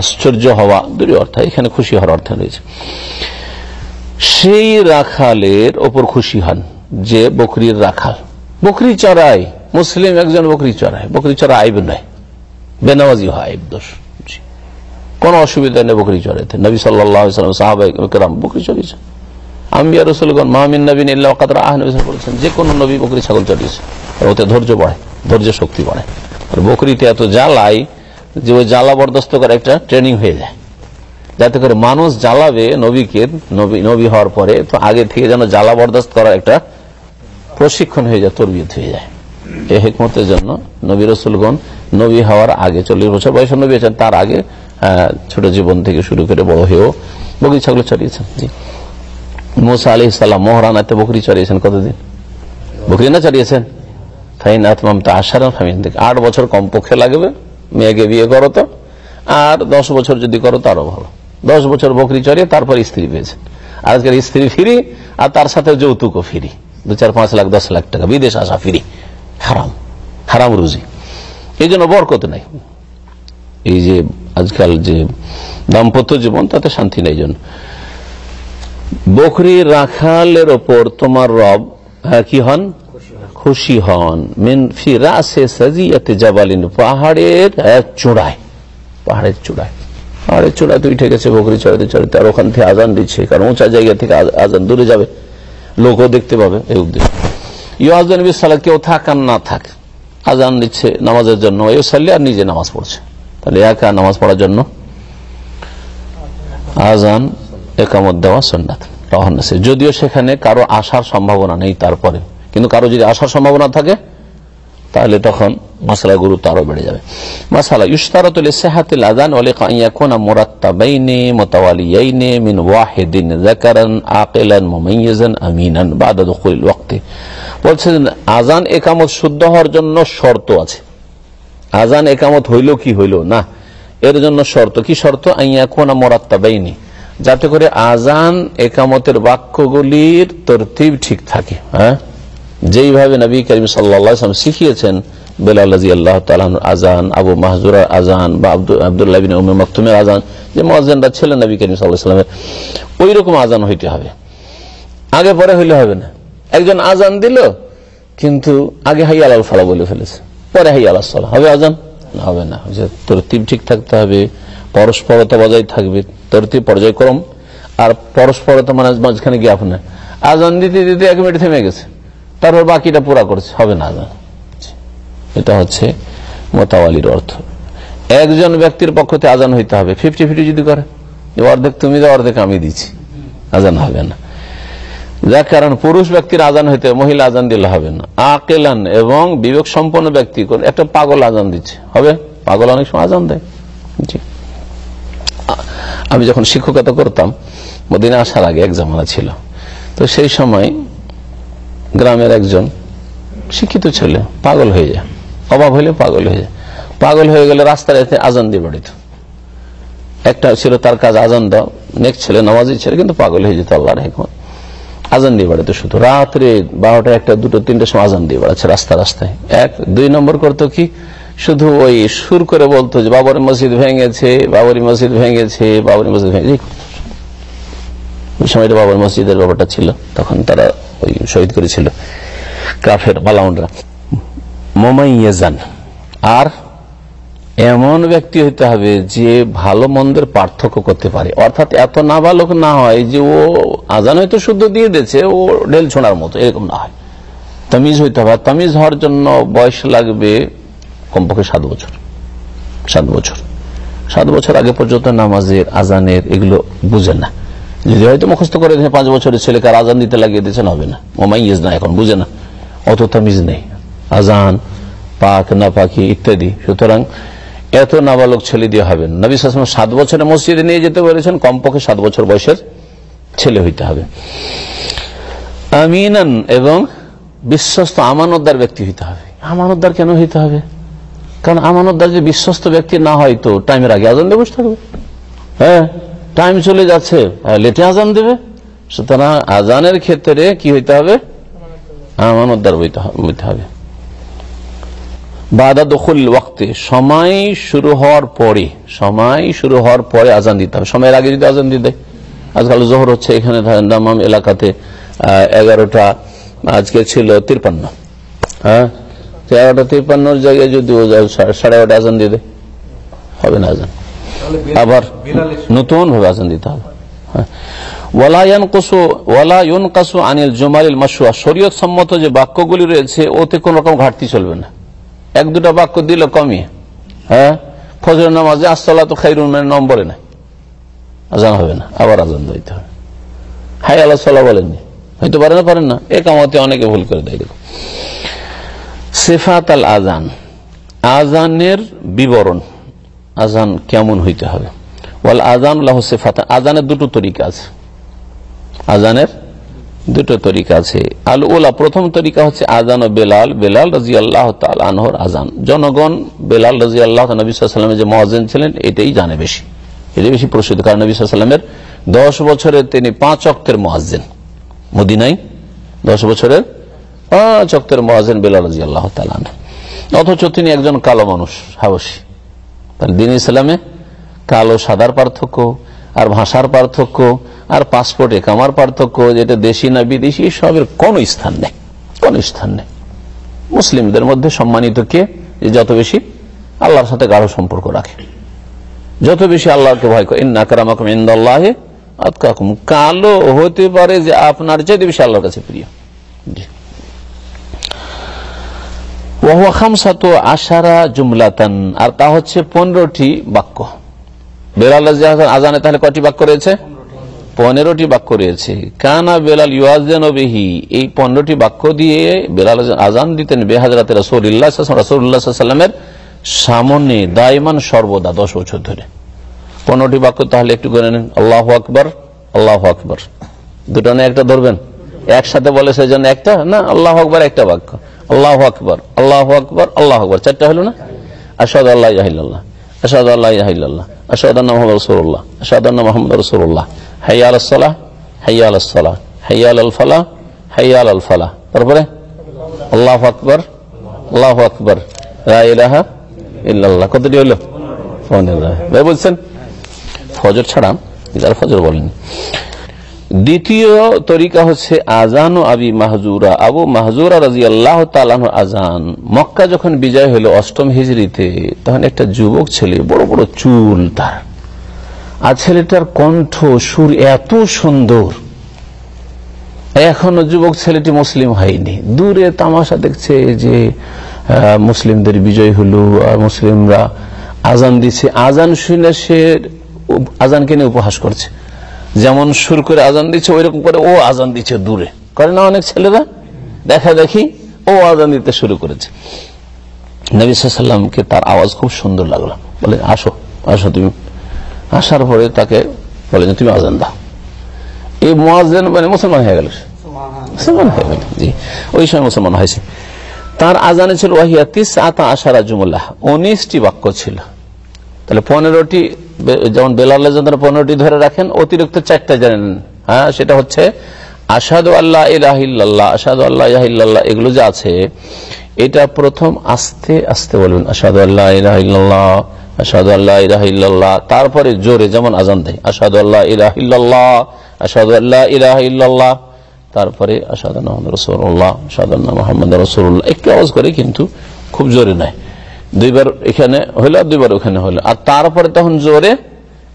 আশ্চর্য হওয়া দুটি অর্থ, এখানে খুশি হওয়ার অর্থ রয়েছে। সেই রাখালের ওপর খুশি হন যে বকরির রাখাল। বকরি চড়াই মুসলিম একজন বকরি চড়ায়। বকরি চড়া আইব নয়, বেনামাজি হয় আইব দোষ। কোন অসুবিধা নেই বকরি চড়াইতে। নবী সাল্লাম সাহাবাহাম বকরি চড়িয়েছেন। আম্বিয়া রসুলগণ মাহমিন নবীন কাতরা আহ বলেছেন, যে কোনো নবী বকরি ছাগল চড়িয়েছে। ওতে ধৈর্য বাড়ে, ধৈর্য শক্তি বাড়ে। আর বকরিতে এত জ্বালাই যে ওই জ্বালা বরদস্ত করে একটা ট্রেনিং হয়ে যায়। যাতে করে মানুষ জ্বালাবে নবীকে, নবী হওয়ার পরে, তো আগে থেকে যেন জ্বালা বরদাস্ত করার একটা প্রশিক্ষণ হয়ে যায়, তরবিয়ত হয়ে যায়। এই হেকমতের জন্য নবী রসুলগণ নবী হওয়ার আগে চল্লিশ বছর বয়সে নবী আছেন তার আগে ছোট জীবন থেকে শুরু করে বড় হয়েও বকরি ছাগল চড়িয়েছেন। জি। মোসা আলি ইসলাম মোহরানাতে বকরি চড়িয়েছেন কতদিন? বকরি না চড়িয়েছেন? ফাইন আতমাম তা ফামিন। থেকে আট বছর কমপক্ষে লাগবে। মেয়েকে বিয়ে করো তো। আর দশ বছর যদি করো তারও ভালো। দশ বছর বকরি চড়িয়ে তারপর স্ত্রী পেয়েছেন আজকের স্ত্রী ফিরি আর তার সাথে যৌতুকও ফিরি। দু চার পাঁচ লাখ দশ লাখ টাকা। বিদেশ আসা ফিরি। হারাম। হারাম রুজি। এই জন্য বরকত নাই। এই যে আজকাল যে দাম্পত্য জীবন তাতে শান্তি নেই জন্য। বকরি রাখালের ওপর তোমার রব হ্যাঁ, কি হন? খুশি হন। মেন ফিরাসে সাজিয়াতে জাবালিন, পাহাড়ের চূড়ায় পাহাড়ের চূড়ায়। পাহাড়ের চূড়ায় তো উঠে গেছে বকরি চড়াতে চড়াতে, আর ওখান থেকে আজান দিচ্ছে, কারণ উঁচা জায়গা থেকে আজান দূরে যাবে। লোকও দেখতে পাবে এই উদ্দেশ্য। ইয়াজান সালা কেউ থাক আর না থাক, আজান দিচ্ছে নামাজের জন্য এ সাল্লি আর নিজে নামাজ পড়ছে। তাহলে একা নামাজ পড়ার জন্য আজান একামত দেওয়া সন্ন্যাত যদিও সেখানে কারও আসার সম্ভাবনা নেই তারপরে। কিন্তু কারও যদি আসার সম্ভাবনা থাকে, তাহলে তখন মশলা গুরুত্ব আরও বেড়ে যাবে। মশালা ইউস্তারতুল সেহাতুল আজান ওয়া লিকাইয়াকুনা মুরাত্তাবাইনি মুতাওয়ালিয়াইনি মিন ওয়াহিদিন যাকারান আকিলান মুমাইয়িজান আমিনান বাদা দুখুলিল ওয়াক্তি। বলছেন আজান একামত শুদ্ধ হওয়ার জন্য শর্ত আছে। আজান একামত হইল কি হইল না, এর জন্য শর্ত। কি শর্ত? আইয়া আইয়াকুনা মুরাত্তাবাইনি। যাতে করে আজান একামতের বাক্যগুলির তরতিব ঠিক থাকে হ্যাঁ? যেইভাবে নবী করিম সাল্লাম শিখিয়েছেন বেলাল রাজি আল্লাহ তালান আজান আবু মাহজুরার আজান বা আবদুল্লাহ বিন উমে আজান যে মহাজানরা ছিলেন নবী করিম সাল্লাহ সাল্লামের ওই রকম আজান হইতে হবে। আগে পরে হইলে হবে না। একজন আজান দিল, কিন্তু আগে হাই আলাল ফালা বলে ফেলেছে। পরে হাই আলাহ সাল্লাহ হবে আজান হবে না। যে তরতিব ঠিক থাকতে হবে, পরস্পরতা বজায় থাকবে। তরতিব পর্যায়ক্রম। আর পরস্পরতা মানে মাঝখানে গিয়ে আপনার আজান দিতে দিতে এক মিনিট থেমে গেছে। তারপর বাকিটা পুরা করছে, হবে না এটা হচ্ছে মোতাওয়ালির অর্থ। একজন ব্যক্তির পক্ষ থেকে আজান হইতে হবে, ফিফটি ফিফটি যদি করে অর্ধেক তুমি দাও, অর্ধেক আমি দিচ্ছি। আজান হবে না। যার কারণ পুরুষ ব্যক্তির আজান হইতে, মহিলা আজান দিলে হবে না। আকেলান এবং বিবেক সম্পন্ন ব্যক্তি একটা পাগল আজান দিচ্ছে। হবে? পাগল অনেক সময় আজান দেয়। আমি যখন শিক্ষকতা করতাম, মদিনা আসার আগে এক জামানা ছিল। তো সেই সময় গ্রামের একজন শিক্ষিত ছেলে, পাগল হয়ে যায়। অভাব হইলে পাগল হয়ে যায়। পাগল হয়ে গেলে রাস্তায় এসে আজান দিয়ে বাড়িত একটা ছিল তার কাজ, আজান দাও। নেক্সট ছেলে নামাজি ছেলে, কিন্তু পাগল হয়ে যেত আল্লাহর হেকমত। আজান দিয়ে বেড়াতো শুধু। রাত্রে বারোটা, একটা, দুটো তিনটে সময় আজান দিয়ে বেড়াচ্ছে রাস্তা, রাস্তায়। এক, দুই নম্বর করতো কি? শুধু ওই সুর করে বলতো যে, বাবরি মসজিদ ভেঙেছে, বাবরি মসজিদ ভেঙেছে, বাবরি মসজিদ ভেঙেছে সময়টা বাবর মসজিদের ব্যাপারটা ছিল। তখন তারা শহীদ করেছিল। কাফের মালাউনরা মোমাইয়াজান। আর এমন ব্যক্তি হইতে হবে যে ভালো মন্দের পার্থক্য করতে পারে। অর্থাৎ এত নাবালক না হয় যে ও আজান হয়তো শুদ্ধ দিয়ে দিয়েছে, ও ঢেল ছোঁড়ার মতো, এরকম না হয়। তামিজ হইতে হবে। তামিজ হওয়ার জন্য বয়স লাগবে কমপক্ষে সাত বছর। সাত বছর। সাত বছর আগে পর্যন্ত নামাজের, আজানের এগুলো বুঝে না। যদি হয়তো মুখস্থ করে দিয়েছে পাঁচ বছরের ছেলেকে আজান দিতে লাগিয়ে দিয়েছেন, হবে না। মোমাইজ না এখন, বুঝে না। অত তামিজ নেই। আজান, পাক না পাকি ইত্যাদি। সুতরাং এত নাবালক ছেলে দিয়ে হবে না। নবী সালাম সাত বছরের মসজিদে নিয়ে যেতে বলেছেন, কমপক্ষে সাত বছর বয়সের ছেলে হইতে হবে। আমিনান এবং বিশ্বস্ত আমানতদার ব্যক্তি হইতে হবে। আমানতদার কেন হইতে হবে? কারণ আমানতদার যে বিশ্বস্ত ব্যক্তি না হয় তো, টাইমের আগে আজান দিয়ে বসে থাকবে। হ্যাঁ। টাইম চলে যাচ্ছে লেটে আজান দেবে। সুতরাং আজানের ক্ষেত্রে কি হইতে হবে? আমানতদার হইতে হবে- বাদা দখল ওয়াক্তে, সময় শুরু হওয়ার পরে, সময় শুরু হওয়ার পরে আজান দিতে হবে। সময়ের আগে যদি আজান দেয় আজকাল জোহর হচ্ছে, এখানে দামাম এলাকাতে এগারোটা, আজকে ছিল তিরপান্ন। হ্যাঁ? এগারোটা তিরপান্নর জায়গায় যদি সাড়ে এগারোটা আজান দিয়ে দেয়। হবে না আজান। আবার নতুন ভাবে আজান দিতে হবে। হ্যাঁ। আনিল জুমালিল মাসুয়া শরীয়ত সম্মত যে বাক্যগুলি রয়েছে ওতে কোন রকম ঘাটতি চলবে না। এক দুটা বাক্য দিল কমিয়ে হ্যাঁ? ফজর নামাজে আসলা তো মানে নম্বরে নাই। আজান হবে না। আবার আজান দিতে হবে। হাই আল্লাহ সাল্লাহ বলেননি। হয়তো পারে না পারেন না। এ কামাতে অনেকে ভুল করে দেয় সেফাত আল আজান। আজানের বিবরণ। আজান কেমন হইতে হবে? ওয়াল আজান আজানের দুটো তরিকা আছে। আজানের দুটো তরিকা আছে। আল ওলা প্রথম তরিকা হচ্ছে আজান ও বেলাল। বেলাল রাজি আল্লাহ আনহর আজান জনগণ বেলাল রাজি আল্লাহ নবীলামের যে মহাজেন ছিলেন, এটাই জানে বেশি। এটাই বেশি প্রসিদ্ধ। কারণ নবী সাল্লামের দশ বছরে তিনি পাঁচ অক্টের মহাজেন মদিনাই দশ বছরের পাঁচ অক্টের মহাজেন বেলাল রাজি আল্লাহ তালান অথচ তিনি একজন কালো মানুষ হাবসী দিন ইসলামে কালো, সাদার পার্থক্য, আর ভাষার পার্থক্য, আর পাসপোর্টে কামার পার্থক্য, যেটা দেশি না বিদেশি, সবের কোন স্থান নেই, কোন স্থান নেই। মুসলিমদের মধ্যে সম্মানিত কে? যে যত বেশি আল্লাহর সাথে গাঢ় সম্পর্ক রাখে। যত বেশি আল্লাহকে ভয় করে। ইন্নাকারামাকুম ইন্দাল্লাহে কালো হতে পারে যে আপনার চাইতে বেশি আল্লাহর কাছে প্রিয়। জি। ওয়াহুয়া খামসাতু জুমলাতান। আর তা হচ্ছে পনেরোটি বাক্য। বেলাল আজানে তাহলে কয়টি বাক্য রয়েছে? পনেরোটি বাক্য রয়েছে। কানা বেলাল ইউয়াজেন বিহি। এই পনেরোটি বাক্য দিয়ে বেলাল আজান দিতেন বেহাজরাতে রসুল্লাহ রসুল্লাহামের সামনে, দায়মান সর্বদা দশ বছর ধরে। পনেরোটি বাক্য তাহলে একটু করে নেন। আল্লাহ আকবর আল্লাহ আকবর। দুটো না একটা ধরবেন? একসাথে বলে সেই জন্য একটা? না, আল্লাহ আকবর একটা বাক্য। আল্লাহ আকবর আল্লাহ আকবর আল্লাহ আকবর। চারটা হলো না? আসাদ আল্লাহ ইয়াহিল্লাহ আসাদ আল্লাহ ইয়াহিল্লাহ আসাদ মোহাম্মদ রসুল্লাহ আসাদ মোহাম্মদ রসুল্লাহ হাইয়া আলাহ হাইয়া আলাহ হাইয়া আল ফালাহ, হাইয়া আল ফালাহ। তারপরে? আল্লাহ আকবর আল্লাহ আকবর রাহা ইল্লাল্লাহ। কতটি হলো ভাই বলছেন, ফজর ছাড়া ফজর বলেন। দ্বিতীয় তরিকা হচ্ছে আজান ও আবি মাহজুরা। আবু মাহজুরা রাজি আল্লাহ আজান মক্কা যখন বিজয় হলো অষ্টম হিজড়িতে, তখন একটা যুবক ছেলে, বড় বড় চুল তার। আর ছেলেটার কণ্ঠ, সুর এত সুন্দর। এখনও যুবক ছেলেটি মুসলিম হয়নি। দূরে তামাশা দেখছে যে মুসলিমদের বিজয় হলো, আর মুসলিমরা আজান দিচ্ছে। আজান শুনে সে আজানকে নিয়ে উপহাস করছে। যেমন সুর করে আজান দিচ্ছে ওই রকম করে ও আজান দিচ্ছে দূরে। করে না অনেক ছেলেরা? দেখা দেখি ও আজান দিতে শুরু করেছে। নবিসাল্লামকে তার আওয়াজ খুব সুন্দর লাগল। বলে আসো আসো তুমি। আসার পরে তাকে বলে যে তুমি আজান দাও। এই মোয়াজেন মানে মুসলমান হয়ে গেল। মুসলমান হয়ে গেল জি। ওই সময় মুসলমান হয়েছে। তার আজানে ছিল ওয়াহিয়া তিস আতা আশারা জুমুল্লাহ। উনিশটি বাক্য ছিল। তাহলে পনেরোটি যেমন বেলাল পনেরোটি ধরে রাখেন, অতিরিক্ত চারটা জানেন। হ্যাঁ সেটা হচ্ছে আসাদু আল্লাহ ইলাহিল্লাহ আসাদু আল্লাহ ইলাহিল্লাহ এগুলো যে আছে, এটা প্রথম আস্তে আস্তে বলবেন আসাদু আল্লাহ ইলাহিল্লাহ আসাদু আল্লাহ ইলাহিল্লাহ তারপরে জোরে যেমন আজান দেয় আসাদু আল্লাহ ইলাহিল্লাহ আসাদু আল্লাহ ইলাহিল্লাহ তারপরে আসাদ রসুল্লাহ আসাদুল্লাহ মোহাম্মদ রসুল্লাহ একটু আওয়াজ করে কিন্তু খুব জোরে নাই। দুইবার এখানে হইল আর দুইবার ওখানে হইল। আর তারপরে তখন জোরে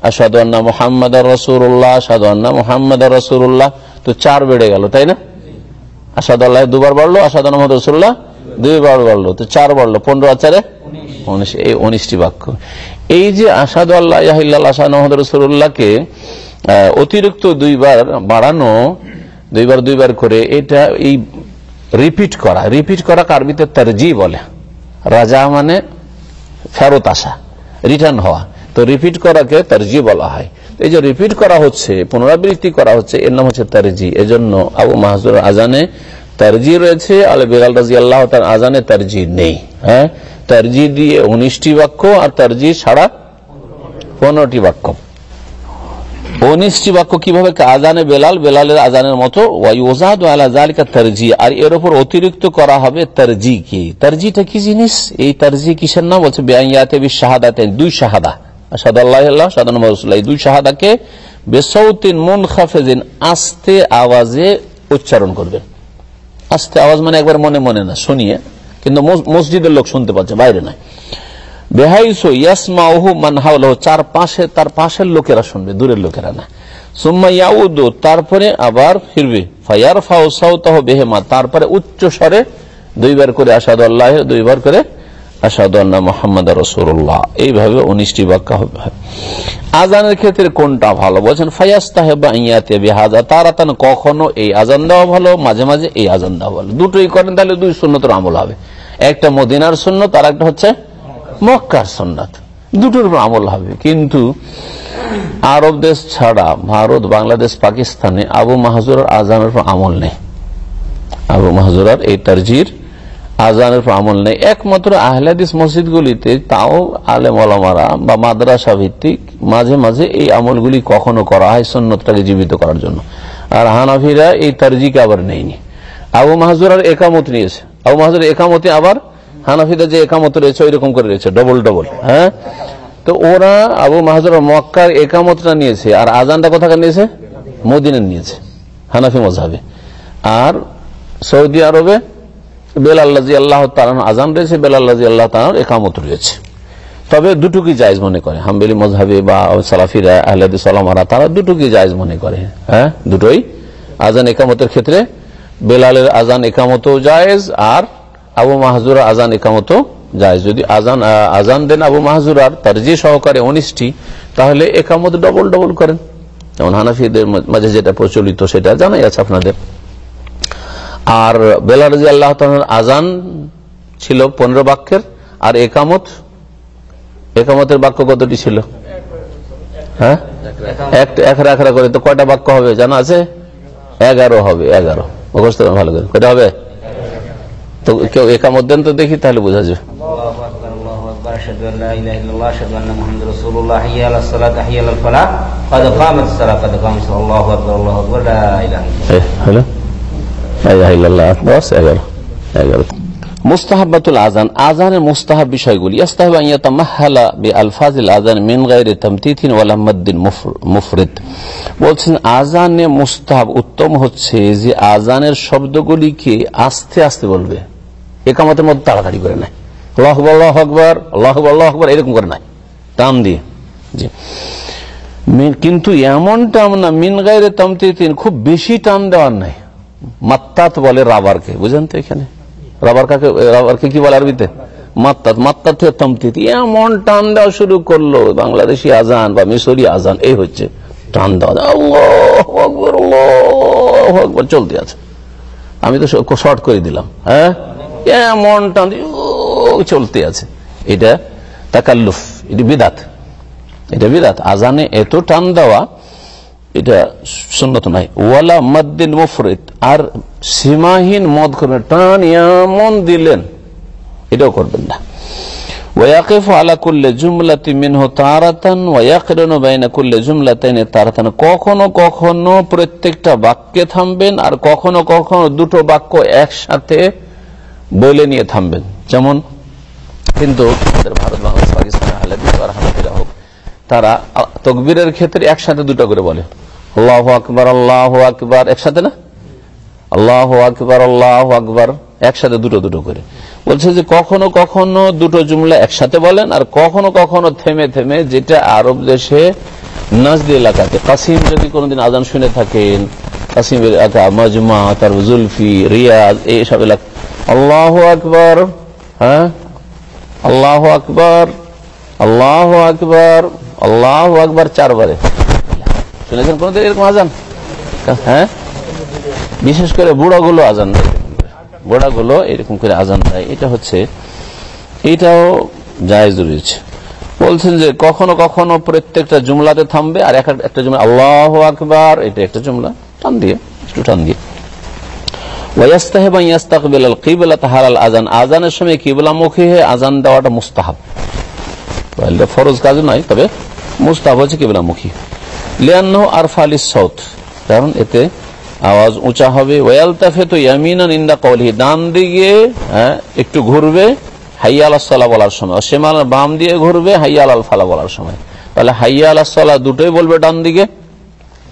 আসাদুল্লাহ মোহাম্মদ রসুল্লাহ আসাদুল্লাহ মোহাম্মদ রসুল্লাহ তো চার বেড়ে গেল, তাই না? আসাদ আল্লাহ দুবার বাড়লো আসাদ মোহাম্মদ রসুল্লাহ দুইবার বাড়লো, তো চার বাড়লো। পনেরো আচারে? উনিশ। এই উনিশটি বাক্য। এই যে আসাদ আল্লাহ আসাদ মোহাম্মদ রসুল্লাহকে অতিরিক্ত দুইবার বাড়ানো, দুইবার দুইবার করে এটা এই রিপিট করা। রিপিট করা কারবিতে তারজি বলে। রাজা মানে ফেরত আসা রিটার্ন হওয়া। তো রিপিট করাকে তারজি বলা হয়। এই যে রিপিট করা হচ্ছে, পুনরাবৃত্তি করা হচ্ছে, এর নাম হচ্ছে তারজি। এজন্য আবু মাহাজুর আজানে তারজি রয়েছে, আল বিলাল রাজি আল্লাহ তার আজানে তারজি নেই। হ্যাঁ? তারজি দিয়ে উনিশটি বাক্য আর তারজি ছাড়া পনেরোটি বাক্য। উনিশটি বাক্য কীভাবে আজানে বেলাল, বেলালের আজানের মতো তারজি, আর এর উপর অতিরিক্ত করা হবে তারজি কি? তারজিটা কি জিনিস? এই তারজি কিসের নাম? বলছে বেআইয়াতে শাহাদাতে দুই শাহাদা। আসাদ আল্লাহ সাদান দুই শাহাদাকে বেসৌতিন মন খাফেজিন আস্তে আওয়াজে উচ্চারণ করবেন আস্তে আওয়াজ মানে একবার মনে মনে না, শুনিয়ে। কিন্তু মসজিদের লোক শুনতে পাচ্ছে, বাইরে নয় চার পাশে, তার পাশের লোকেরা শুনবে, দূরের লোকেরা না। সুম্মা ইয়াউদু, তারপরে আবার ফিরবে। ফায়ার ফাউ সাউতাহ বেহেমা, তারপরে উচ্চ স্বরে দুইবার করে আসাদ আল্লাহ দুইবার করে আসাদ আল্লাহ মোহাম্মদ রসুল্লাহ এইভাবে উনিশটি বাক্য হবে। আজানের ক্ষেত্রে কোনটা ভালো? বলছেন বেহাজা কখনো এই আজান দেওয়া ভালো, মাঝে মাঝে এই আজান দেওয়া ভালো। দুটোই করেন, তাহলে দুই শূন্যতর আমল হবে। একটা মদিনার শূন্য তার একটা হচ্ছে মক্কার সন্ন্যাত দুটোর উপর আমল হবে। কিন্তু আরব দেশ ছাড়া ভারত, বাংলাদেশ, পাকিস্তানে আবু মাহজুরার আজানের উপর আমল নেই। আবু মাহজুরার এই তারজির আজানের উপর আমল নেই। একমাত্র আহলাদিস মসজিদগুলিতে তাও আলেম আলমারা বা মাদ্রাসা ভিত্তিক মাঝে মাঝে এই আমলগুলি কখনো করা হয় সন্ন্যতটাকে জীবিত করার জন্য। আর হানাফিরা এই তারজিকে আবার নেয়নি। আবু মাহজুরার একামত নিয়েছে। আবু মাহজুর একামতে আবার হানাফিদা যে একামত রয়েছে, ওই রকম করে রয়েছে ডবল ডবল হ্যাঁ? তো ওরা আবু মাহাজুর মক্কার একামতটা নিয়েছে, আর আজানটা কোথাকার নিয়েছে? মদিনের নিয়েছে, হানাফি মজাবে আর সৌদি আরবে বেলাল্লাজি আল্লাহ তালান আজান রয়েছে বেলাল্লাজি আল্লাহ তালার একামত রয়েছে। তবে দুটুকি জায়জ মনে করে, হাম্বেলি মজাবে বা সালাফিরা আহলাদি সালামারা তারা দুটুকি জায়জ মনে করে হ্যাঁ? দুটোই। আজান একামতের ক্ষেত্রে বেলালের আজান একামতও জায়েজ, আর আবু মাহজুরা আজান একামত যায়। যদি আজান আজান দেন আবু মাহজুরার তার যে সহকারে অনিষ্টি তাহলে একামত ডবল ডবল করেন। যেমন হানাফিদের মাঝে যেটা প্রচলিত, সেটা জানাই আছে আপনাদের। আর বেলারজি আল্লাহ আজান ছিল পনেরো বাক্যের, আর একামত, একামতের বাক্য কতটি ছিল? হ্যাঁ? একটা এক রাখা করে তো কয়টা বাক্য হবে জানা আছে? এগারো হবে, এগারো। ভালো করে। কয়টা হবে? তো কেউ একামত দেখি তাহলে বোঝা যাবে হ্যালো এগারো এগারো মুস্তাহাবাতুল আজান আজানের মুস্তাহাব বিষয়গুলি আজান তামতিথিন মুফরিদ। বলছেন আজানে মুস্তাহাব উত্তম হচ্ছে যে আজানের শব্দগুলিকে আস্তে আস্তে বলবে। একামতের মধ্যে তাড়াতাড়ি করে আকবার, আল্লাহ আকবর আল্লাহ আকবর, এরকম করে নাই টান দিয়ে। জি। কিন্তু এমন টান না মিন গাইরে তামতিন খুব বেশি টান দেওয়ার নাই। মাত্তাত বলে রাবারকে। বুঝেন তো এখানে? রাবার কাকে রাবারকে কি বলে আরবিতে? মাত্তাত মাত্তাত থেকে তামতিত। এমন টান দেওয়া শুরু করল, বাংলাদেশি আজান বা মিশরি আজান, এই হচ্ছে টান দেওয়া। চলতে আছে। আমি তো শর্ট করে দিলাম হ্যাঁ? এমন টান চলতে আছে। এটা তাকাল্লুফ, এটি বিদাত। এটা বিদাত। আজানে এত টান দেওয়া, এটা সুন্নত নাই। ওয়ালা মদ্দিন মুফরিত আর সীমাহীন মদ করবেন টান এমন দিলেন। এটাও করবেন না। আলা মিনহু তারাতান তারাতান। কখনো কখনো প্রত্যেকটা বাক্যে থামবেন আর কখনো কখনো দুটো বাক্য একসাথে বলে নিয়ে থামবেন। যেমন কিন্তু ভারত, বাংলাদেশ, পাকিস্তান হোক, তারা তকবীরের ক্ষেত্রে একসাথে দুটো করে বলে। আল্লাহ আকবর আল্লাহ আকবর, একসাথে না? আল্লাহ আকবর আল্লাহ আকবর, একসাথে দুটো দুটো করে। বলছে যে কখনো কখনো দুটো জুমলা একসাথে বলেন আর কখনো কখনো থেমে থেমে যেটা আরব দেশে নাজদি এলাকাতে, কাসিম যদি কোনোদিন আজান শুনে থাকেন, কাসিম এলাকা, মজমা তার জুলফি রিয়াজ এইসব এলাকা, আল্লাহ আকবর হ্যাঁ? আল্লাহ আকবর আল্লাহ আকবর আল্লাহ আকবর চারবারে। শুনেছেন কোনদিন এরকম আজান? হ্যাঁ? বিশেষ করে বুড়াগুলো আজান দেয়। বুড়াগুলো এরকম করে আজান দেয়। এটা হচ্ছে, এটাও জায়েজ রয়েছে। বলছেন যে কখনো কখনো প্রত্যেকটা জুমলাতে থামবে আর একটা জুমলা, আল্লাহ আকবার, এটা একটা জুমলা, টান দিয়ে, একটু টান দিয়ে। আজান। আজানের সময় আজান দেওয়াটা নয়, তবে হচ্ছে কারণ এতে আওয়াজ উঁচা হবে। ওয়ালতাফে তো নিন্দা কলি ডান দিকে হ্যাঁ, একটু ঘুরবে হাইয়া আলাহ বলার সময়। সেমাল বাম দিয়ে ঘুরবে হাইয়া আল ফালা বলার সময়। তাহলে হাইয়া আলাহ দুটোই বলবে ডান দিকে।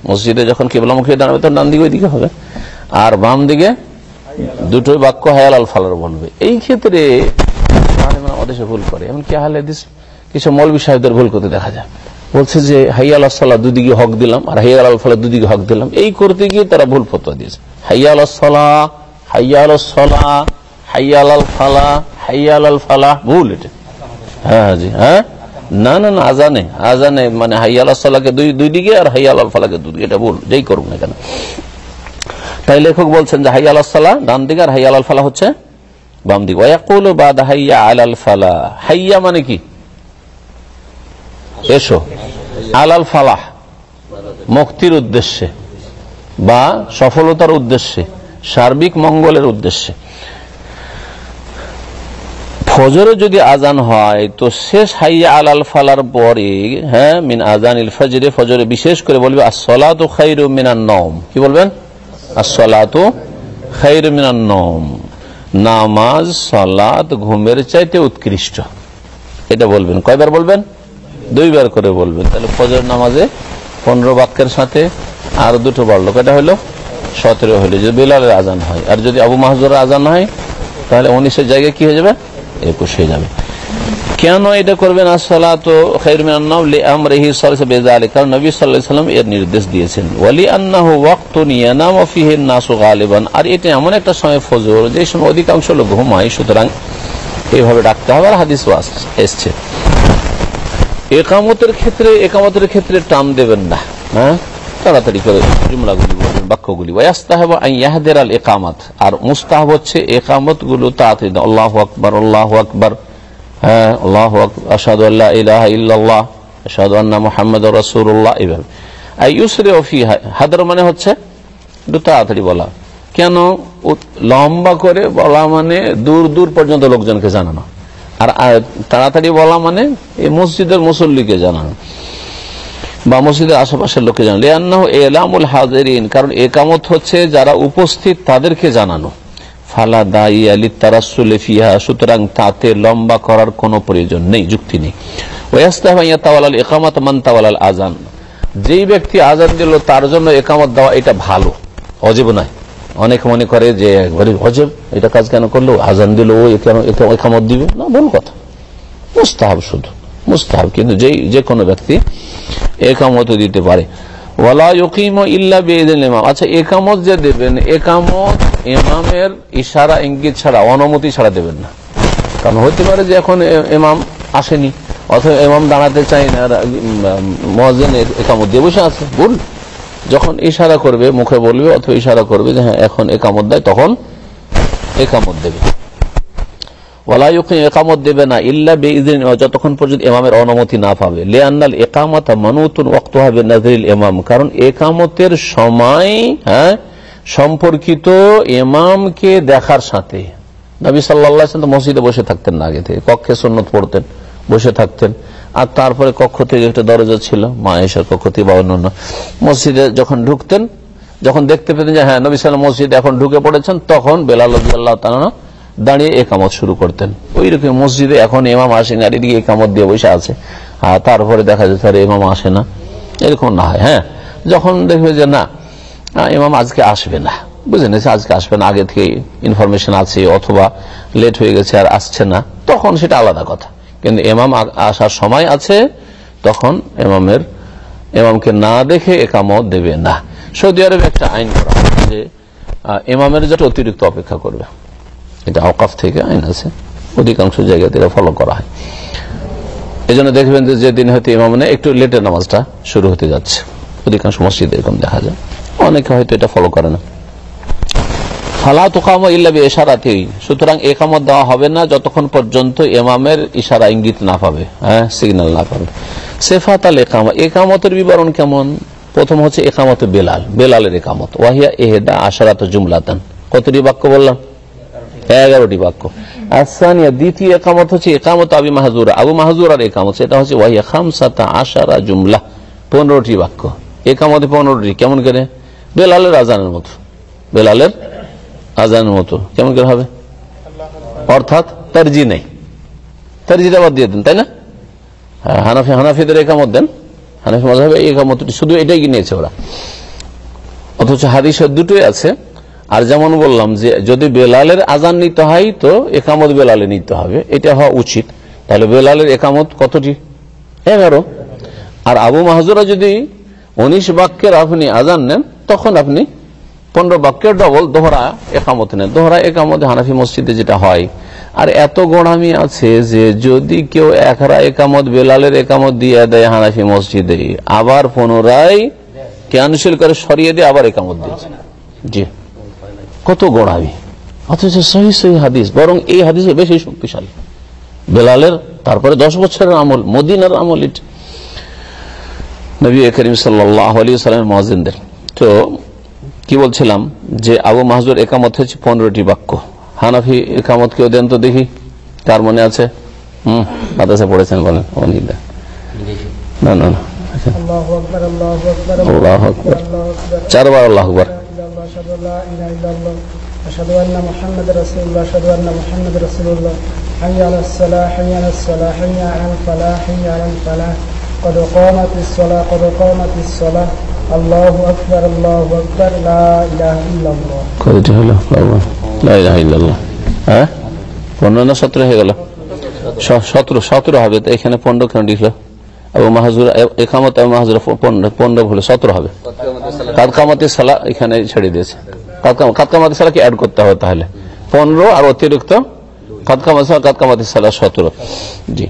মসজিদে যখন কেবলামুখী দাঁড়াবে তখন ডান দিকে ওই দিকে হবে। আর বাম দিকে দুটোই বাক্য হায়াল আল ফালার বলবে। এই ক্ষেত্রে আমাদের ভুল করে। এমনকি আহলে হাদিস কিছু মৌলবী সাহেবদের ভুল করতে দেখা যায়। বলছে যে, হাইয়াল সাল্লাহ দুদিকে হক দিলাম, আর হাইয়া আল ফালা দুদিকে হক দিলাম। এই করতে গিয়ে তারা ভুল ফতোয়া দিয়েছে। হাইয়াল সালাহ হাইয়াল সালাহ হাইয়াল আল ফালা, হাইয়াল আল ফালাহ, ভুল এটা। হ্যাঁ জি হ্যাঁ? না না না, আজানে আজানে মানে সাল্লাহকে দুই দুই দিকে আর হাইয়াল আল ফালাকে দুই দিকে। এটা ভুল, যেই করুক না কেন। তাই লেখক বলছেন যে, হাইয়াল সালাহ ডান দিকে আর হাইয়াল আল ফালা হচ্ছে বাম দিকে। ওয়াকুল বাদ হাইয়া আল ফালা হাইয়া মানে কি? এসো। আলাল আল ফালাহ, মুক্তির উদ্দেশ্যে বা সফলতার উদ্দেশ্যে, সার্বিক মঙ্গলের উদ্দেশ্যে। ফজরে যদি আজান হয়, তো শেষ হাইয়া আল আল ফালার পরে হ্যাঁ মিন আজান ইল ফজরে ফজরে বিশেষ করে বলবে আসলাত খাইরু মিনান নম কি বলবেন? আসলাত খাইরু মিনান নম নামাজ, সলাত, ঘুমের চাইতে উৎকৃষ্ট। এটা বলবেন। কয়বার বলবেন? দুইবার করে বলবেন। তাহলে ফজর নামাজে পনেরো বাক্যের সাথে আর দুটো বাড়লো। কয়টা হলো সতেরো হলো যদি বিলালের আজান হয়। আর যদি আবু মাহজুরের আজান হয়, তাহলে উনিশের জায়গায় কি হয়ে যাবে? একুশ হয়ে যাবে। কেন এটা করবেন? কারণ নবী সাল্লাম এর নির্দেশ দিয়েছেন। ওয়ালি আন্নাহ গালিবান। আর এটা এমন একটা সময় ফজর, যে সময় অধিকাংশ লোক ঘুমায়। সুতরাং এইভাবে ডাকতে হবে আর হাদিস এসছে। একামতের ক্ষেত্রে একামতের ক্ষেত্রে টান দেবেন না। হ্যাঁ? তাড়াতাড়ি করে জুমলাগুলি বলবেন বাক্যগুলি। ওয়াস্তাহাব আন আল একামাত। আর মুস্তাহাব হচ্ছে একামতগুলো তাড়াতাড়ি। আল্লাহু আকবার আল্লাহু আকবার। হ্যাঁ? আল্লাহু আকবার। আশহাদু আল্লা ইলাহা ইল্লাল্লাহ, আশহাদু আন্না মুহাম্মাদুর রাসূলুল্লাহ এইভাবে আই ইউসরি ফিহা। হাদর মানে হচ্ছে, একটু তাড়াতাড়ি বলা। কেন? লম্বা করে বলা মানে দূর দূর পর্যন্ত লোকজনকে জানানো। আর তাড়াতাড়ি বলা মানে এই মসজিদের মুসল্লিকে জানানো বা মসজিদের আশেপাশের লোককে জানানো। লিয়ান্নাহু এলামুল হাজিরিন, কারণ একামত হচ্ছে যারা উপস্থিত তাদেরকে জানানো। ফালা দায়ী আলী তারাসুল ফিহা, সুতরাং তাতে লম্বা করার কোনো প্রয়োজন নেই, যুক্তি নেই। ওয়াস্তাহাইয়া তাওয়ালাল একামত মান তাওয়ালাল আজান যেই ব্যক্তি আজান দিল, তার জন্য একামত দেওয়া এটা ভালো, অজীব নয়। অনেক মনে করে যে একবারে অজেব এটা কাজ কেন করল? আজান দিল, ও একামত দিবে। না, ভুল কথা। মুস্তাহাব শুধু। মুস্তাহাব কিন্তু যেই যে কোনো ব্যক্তি একামত দিতে পারে। ইল্লা আচ্ছা একামত যে দেবেন, একামত ইশারা, ইঙ্গিত ছাড়া, অনুমতি ছাড়া দেবেন না। কারণ হতে পারে যে এখন আসেনি, অথবা ইমাম দাঁড়াতে চাই না মহাজেন একামত দিয়ে বসে আছে। ভুল। যখন ইশারা করবে, মুখে বলবে অথবা ইশারা করবে যে হ্যাঁ এখন একামত দেয়, তখন একামত দেবে। একামত দেবে না, ইল্লা যতক্ষণ পর্যন্ত ইমামের অনুমতি না পাবে। মানুতুন ওয়াক্তুহা বিনাযরিল ইমাম। কারণ একামতের সময় হ্যাঁ সম্পর্কিত ইমামকে দেখার সাথে। নবী আলাইহি মসজিদে বসে থাকতেন না আগে থেকে, কক্ষে সুন্নত পড়তেন। বসে থাকতেন। আর তারপরে কক্ষ থেকে একটা দরজা ছিল মা এসার কক্ষ থেকে বা অন্যান্য। মসজিদে যখন ঢুকতেন, যখন দেখতে পেতেন যে হ্যাঁ নবী সাল্লাম মসজিদে এখন ঢুকে পড়েছেন, তখন বেলাল আল্লাহ তালা দাঁড়িয়ে একামত শুরু করতেন। ওই রকম মসজিদে এখন ইমাম আসেনি আর এদিকে একামত দিয়ে বসে আছে। আর তারপরে দেখা যাচ্ছে আর ইমাম আসে না। এরকম না হয় হ্যাঁ। যখন দেখবে যে, না ইমাম আজকে আসবে না। বুঝে নিয়েছে, আজকে আসবে না, আগে থেকে ইনফরমেশন আছে অথবা লেট হয়ে গেছে আর আসছে না, তখন সেটা আলাদা কথা। কিন্তু এমাম আসার সময় আছে তখন এমামের এমামকে না দেখে একামত দেবে না। সৌদি আরবে একটা আইন করা যে আহ, ইমামের যেটা অতিরিক্ত অপেক্ষা করবে। এটা অকাফ থেকে আইন আছে। অধিকাংশ জায়গাতে এটা ফলো করা হয়। এই জন্য দেখবেন যে যেদিন হয়তো ইমাম নেই একটু লেটের নামাজটা শুরু হতে যাচ্ছে। অধিকাংশ মসজিদে এরকম দেখা যায়। অনেকে হয়তো এটা ফলো করে না। ফালা ইশারাতেই সুতরাং একামত দেওয়া হবে না যতক্ষণ পর্যন্ত ইমামের ইশারা ইঙ্গিত না পাবে হ্যাঁ সিগন্যাল না পাবে। একামতের বিবরণ কেমন? প্রথম হচ্ছে একামত বেলাল, বেলালের একামত। ওয়াহিয়া এহেদা আশারাত জুমলাতান। কতটি বাক্য বললাম? এগারোটি বাক্য। আসানিয়া দ্বিতীয় একামত হচ্ছে একামত আবি মাহাজুরা। আবু মাহাজুরার একামত, সেটা হচ্ছে ওয়াহিয়া খামসাতা আশারা জুমলা। পনেরোটি বাক্য। একামতে পনেরোটি, কেমন করে? বেলালের আজানের মতো। বেলালের আজানের মতো। কেমন করে হবে? অর্থাৎ তারজি নেই। তারজিটা বাদ দিয়ে দেন তাই না? হ্যাঁ, হানাফি হানাফিদের একামত দেন। হানাফি মজাবে এই একামতটি শুধু এটাই নিয়েছে ওরা। অথচ হাদিসের দুটোই আছে। আর যেমন বললাম যে যদি বেলালের আজান নিতে হয় তো একামত বেলালে নিতে হবে। এটা হওয়া উচিত। তাহলে বেলালের একামত কতটি? এগারো। আর আবু মাহজুরা যদি উনিশ বাক্যের আপনি আজান নেন তখন আপনি পনেরো বাক্যের ডবল দোহরা একামত নেন দোহরা একামত হানাফি মসজিদে যেটা হয়। আর এত গোড়ামি আছে যে যদি কেউ একরা একামত, বেলালের একামত দিয়ে দেয় হানাফি মসজিদে, আবার পুনরায় ক্যান্সেল করে সরিয়ে দিয়ে আবার একামত দিয়েছে। জি। কত গোড়ামি। অথচ সহি সহি হাদিস। বরং এই হাদিস বেশি শক্তিশালী। বেলালের, তারপরে দশ বছরের আমল, মদিনার আমল নবী করিম সাল্লাহ আলী সাল্লামের মহাজিনদের তো কি বলছিলাম যে আবু মাহজুর একামত হচ্ছে পনেরোটি বাক্য হানাফি একামত কেউ দেন তো দেখি কার মনে আছে হম মাদ্রাসা পড়েছেন বলেন অনিদা না না না الله أكبر الله أكبر আল্লাহ আকবর الله أكبر চারবার আল্লাহ আকবর لا إله إلا الله أشهد أن لا إله إلا الله أشهد أن محمد رسول الله أشهد أن محمد رسول الله حي على الصلاة حي على الصلاة حي على الفلاح حي على الفلاح قد قامت الصلاة قد قامت الصلاة হ্যাঁ? পনেরো না সতেরো হয়ে গেল? সতেরো সতেরো হবে এখানে পনেরো সতেরো হবে। সালা এখানে ছেড়ে দিয়েছে। অ্যাড করতে হবে তাহলে? পনেরো আর অতিরিক্ত কাদকামাতি সালা সতেরো। জি।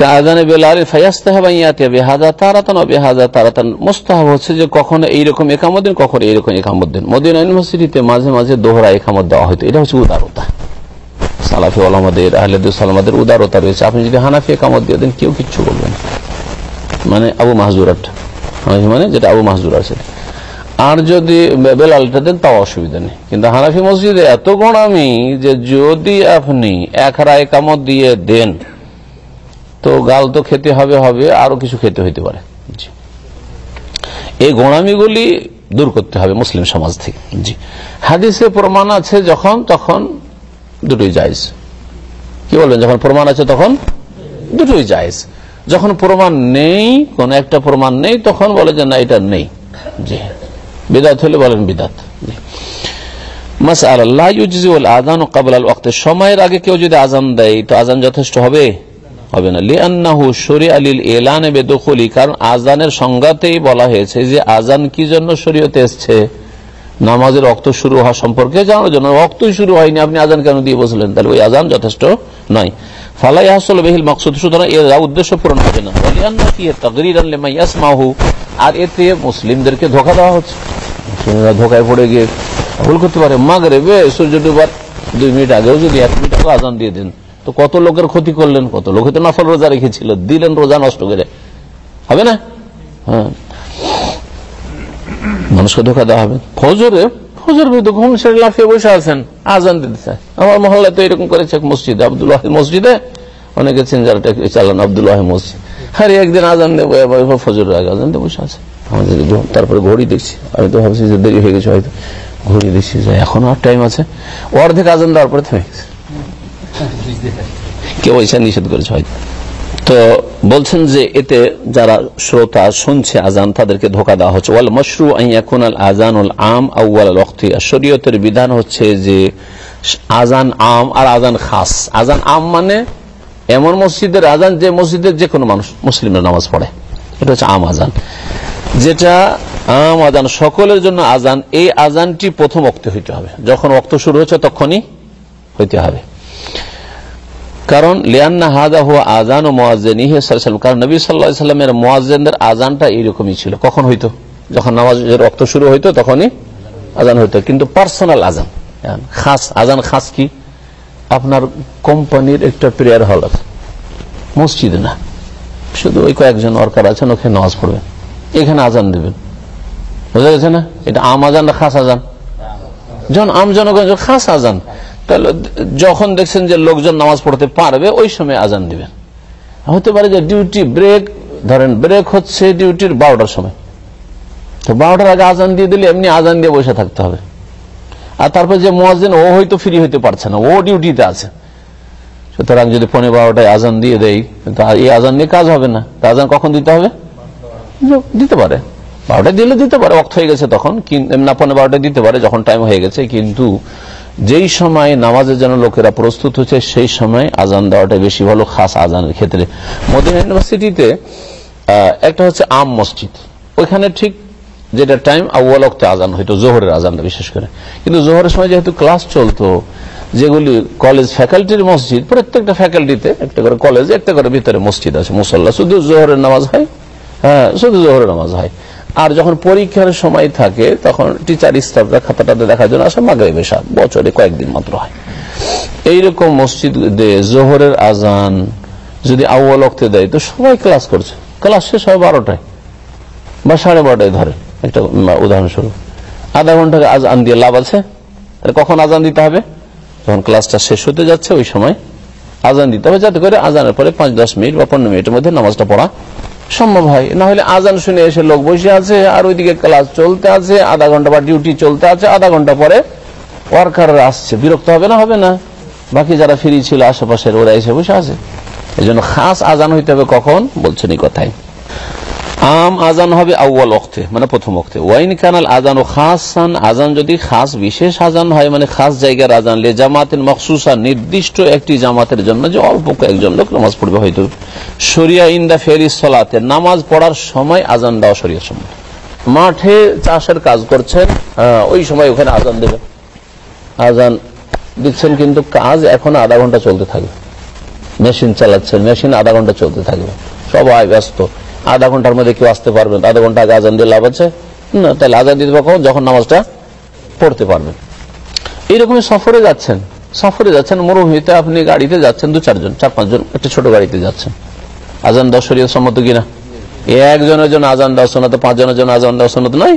কাজানে বেলাল ফায়াস্তাহাবাইয়াতে বেহাজা তারাতান বেহাজা তারাতান মোস্তাহাব হচ্ছে যে কখনো এইরকম একামত দিন, কখনো এইরকম একামত দিন। মদিনা ইউনিভার্সিটিতে মাঝে মাঝে দোহরা একামত দেওয়া হতো এটা হচ্ছে উদারতা। সালাফি আলমাদের আহলেদুল সালামাদের উদারতা রয়েছে। আপনি যদি হানাফি একামত দিয়ে দেন, কেউ কিচ্ছু বলবেন মানে আবু মাহজুরাট। মানে যেটা আবু মাহজুর আছে। আর যদি বেলালটা দেন, তাও অসুবিধা নেই। কিন্তু হানাফি মসজিদে এত গোড়ামি যে যদি আপনি এক রায় কামত দিয়ে দেন তো গাল তো খেতে হবে হবে, আরও কিছু খেতে হইতে পারে। এই গোড়ামিগুলি দূর করতে হবে মুসলিম সমাজ থেকে। জি। হাদিসে প্রমাণ আছে যখন, তখন দুটোই জায়জ। কি বলবেন যখন প্রমাণ আছে তখন দুটোই জায়জ। যখন প্রমাণ নেই, কোন একটা প্রমাণ নেই, তখন বলে যে না, এটা নেই। জি। বিদাত হলে বলেন বিদাত। মাসআলা ইউজজি ওয়াল আযান ক্বাবলা আল সময়ের আগে কেউ যদি আজান দেয়, তো আজান যথেষ্ট হবে? হবে না। লিআন্নাহু শরিআ লিল ইলান বিদুখুলি, কারণ আজানের সংজ্ঞাতেই বলা হয়েছে যে আজান কি জন্য শরীয়তে এসছে? নামাজের রক্ত শুরু হওয়া সম্পর্কে জানার জন্য। রক্তই শুরু হয়নি, আপনি আজান কেন দিয়ে বসলেন? তাহলে ওই আজান যথেষ্ট নয়। ফালাই হাসল বেহিল মকসুদ, সুতরাং এর উদ্দেশ্য পূরণ হবে না। লিমান ইয়াসমাহু, আর এতে মুসলিমদেরকে ধোকা দেওয়া হচ্ছে। মুসলিমরা ধোকায় পড়ে গিয়ে ভুল করতে পারে। মাগরে বে সূর্য ডুবার দুই মিনিট আগেও যদি এক মিনিট আগে আজান দিয়ে দেন। তো কত লোকের ক্ষতি করলেন কত লোকে তো নফল রোজা রেখেছিল, দিলেন রোজা নষ্ট করে। হবে না? হ্যাঁ। মানুষকে ধোকা দেওয়া হবে। ফজরে ফজর তো ঘুম ছেড়ে লাফিয়ে বসে আছেন, আজান দিতে আমার মহল্লায় তো এরকম করেছে মসজিদে, আব্দুল ওয়াহিদ মসজিদে। অনেকে চেঞ্জারটা চালান আব্দুল ওয়াহিদ মসজিদ। আরে একদিন আজান দেবো ফজর আগে আজান দিয়ে বসে আছে। আমাদের তারপরে ঘড়ি দেখছি। আমি তো ভাবছি যে দেরি হয়ে গেছে হয়তো। ঘড়ি দেখছি যে এখনও আর টাইম আছে। অর্ধেক আজান দেওয়ার পরে থেমে গেছে। কেউ এসে নিষেধ করেছে হয়তো। তো বলছেন যে এতে যারা শ্রোতা শুনছে আজান, তাদেরকে ধোকা দেওয়া হচ্ছে। ওয়াল মশরু আইয়াকুন আল আজান উল আম আউ্য়াল ওয়াক্তি শরীয়তের বিধান হচ্ছে যে আজান আম আর আজান খাস। আজান আম মানে এমন মসজিদের আজান যে মসজিদের যে কোনো মানুষ মুসলিমরা নামাজ পড়ে। এটা হচ্ছে আম আজান। যেটা আম আজান, সকলের জন্য আজান, এই আজানটি প্রথম অক্তে হইতে হবে। যখন অক্ত শুরু হচ্ছে তখনই হইতে হবে। কারণ, লিয়ান্না হাদা হুয়া আজান ও মোয়াজেন ইহাম কারণ, নবী সাল্লাহ মোয়াজেনদের আজানটা এইরকমই ছিল। কখন হইতো? যখন নামাজের রক্ত শুরু হইতো, তখনই আজান হইতো। কিন্তু পার্সোনাল আজান খাস আজান খাস কি? আপনার কোম্পানির একটা প্রেয়ার হল। আছে মসজিদে না। শুধু ওই কয়েকজন ওয়ার্কার আছেন, ওখানে নামাজ পড়বেন। এখানে আজান দেবেন। বোঝা গেছে না? এটা আম আজান না খাস আজান যখন আম জনগণ খাস আজান তাহলে যখন দেখছেন যে লোকজন নামাজ পড়তে পারবে ওই সময় আজান দিবেন। হতে পারে যে ডিউটি ব্রেক ধরেন ব্রেক হচ্ছে ডিউটির বারোটার সময়। তো বারোটার আগে আজান দিয়ে দিলে এমনি আজান দিয়ে বসে থাকতে হবে। আর তারপর যে মোয়াজিন ও হয়তো ফ্রি হইতে পারছে না ও ডিউটিতে আছে। সুতরাং যদি পনেরো বারোটায় আজান দিয়ে দেয় তো এই আজান নিয়ে কাজ হবে না। তা আজান কখন দিতে হবে? দিতে পারে। বারোটায় দিলে দিতে পারে অক্ত হয়ে গেছে তখন না পনেরো বারোটায় দিতে পারে যখন টাইম হয়ে গেছে। কিন্তু যেই সময় নামাজের জন্য লোকেরা প্রস্তুত হচ্ছে, সেই সময় আজান দেওয়াটা বেশি ভালো, খাস আজানের ক্ষেত্রে। মদিনা ইউনিভার্সিটিতে একটা হচ্ছে আম মসজিদ। ওইখানে ঠিক যেটা টাইম অক্তে আজান হইতো, জোহরের আজানটা বিশেষ করে। কিন্তু জোহরের সময় যেহেতু ক্লাস চলতো, যেগুলি কলেজ ফ্যাকাল্টির মসজিদ, প্রত্যেকটা ফ্যাকাল্টিতে একটা করে কলেজে একটা করে ভিতরে মসজিদ আছে, মুসল্লা। শুধু জোহরের নামাজ হয় হ্যাঁ শুধু জোহরের নামাজ হয়। আর যখন পরীক্ষার সময় থাকে, তখন টিচার স্টাফরা খাতাটাতে দেখার জন্য আসে মাগরে বেশা বছরে কয়েকদিন মাত্র হয়। এইরকম মসজিদে জোহরের আজান যদি আউ্য়াল অক্তে দেয়, তো সবাই ক্লাস করছে। ক্লাস শেষ হয় বারোটায় বা সাড়ে বারোটায় ধরে, একটা উদাহরণস্বরূপ। আধা ঘণ্টা আজান দিয়ে লাভ আছে? কখন আজান দিতে হবে? যখন ক্লাসটা শেষ হতে যাচ্ছে, ওই সময় আজান দিতে হবে, যাতে করে আজানের পরে পাঁচ দশ মিনিট বা পনেরো মিনিটের মধ্যে নামাজটা পড়া সম্ভব হয়। না হলে আজান শুনে এসে লোক বসে আছে, আর ওইদিকে ক্লাস চলতে আছে, আধা ঘণ্টা বা ডিউটি চলতে আছে, আধা ঘণ্টা পরে ওয়ার্কার আসছে। বিরক্ত হবে না হবে না। বাকি যারা ফ্রি ছিল, আশেপাশের ওরা এসে বসে আছে। এই জন্য খাস আজান হইতে হবে কখন? বলছেন এই কথাই। আম আজান হবে আউ্য়াল অক্তে মানে প্রথম অক্তে ওয়াইন কানাল আজান ও খাসান, আজান যদি খাস, বিশেষ আজান হয় মানে খাস জায়গার আজান, লে জামাতের মখসুসা নির্দিষ্ট একটি জামাতের জন্য যে অল্প কয়েকজন লোক নামাজ পড়বে হয়তো। শরিয়া ইন্দা ফেরি সলাতে, নামাজ পড়ার সময় আজান দেওয়া শরিয়া সময় মাঠে চাষের কাজ করছেন ওই সময় ওখানে আজান দেবেন। আজান দিচ্ছেন কিন্তু কাজ এখন আধা ঘণ্টা চলতে থাকবে। মেশিন চালাচ্ছেন, মেশিন আধা ঘণ্টা চলতে থাকবে। সবাই ব্যস্ত। আধা ঘণ্টার মধ্যে কেউ আসতে পারবেন আধা ঘণ্টা আগে আজান দিয়ে লাভ আছে। না, তাহলে আজান দিতে কখন যখন নামাজটা পড়তে পারবেন। এইরকমই সফরে যাচ্ছেন। সফরে যাচ্ছেন, মরুভূমিতে আপনি গাড়িতে যাচ্ছেন দু, চারজন, চার, পাঁচজন, একটা ছোট গাড়িতে যাচ্ছেন। আজান দেওয়া শরীর সম্মত কিনা? একজনের জন্য আজান দেওয়া শোনাতে পাঁচজনের জন্য আজান দেওয়া শোনাতে নয়।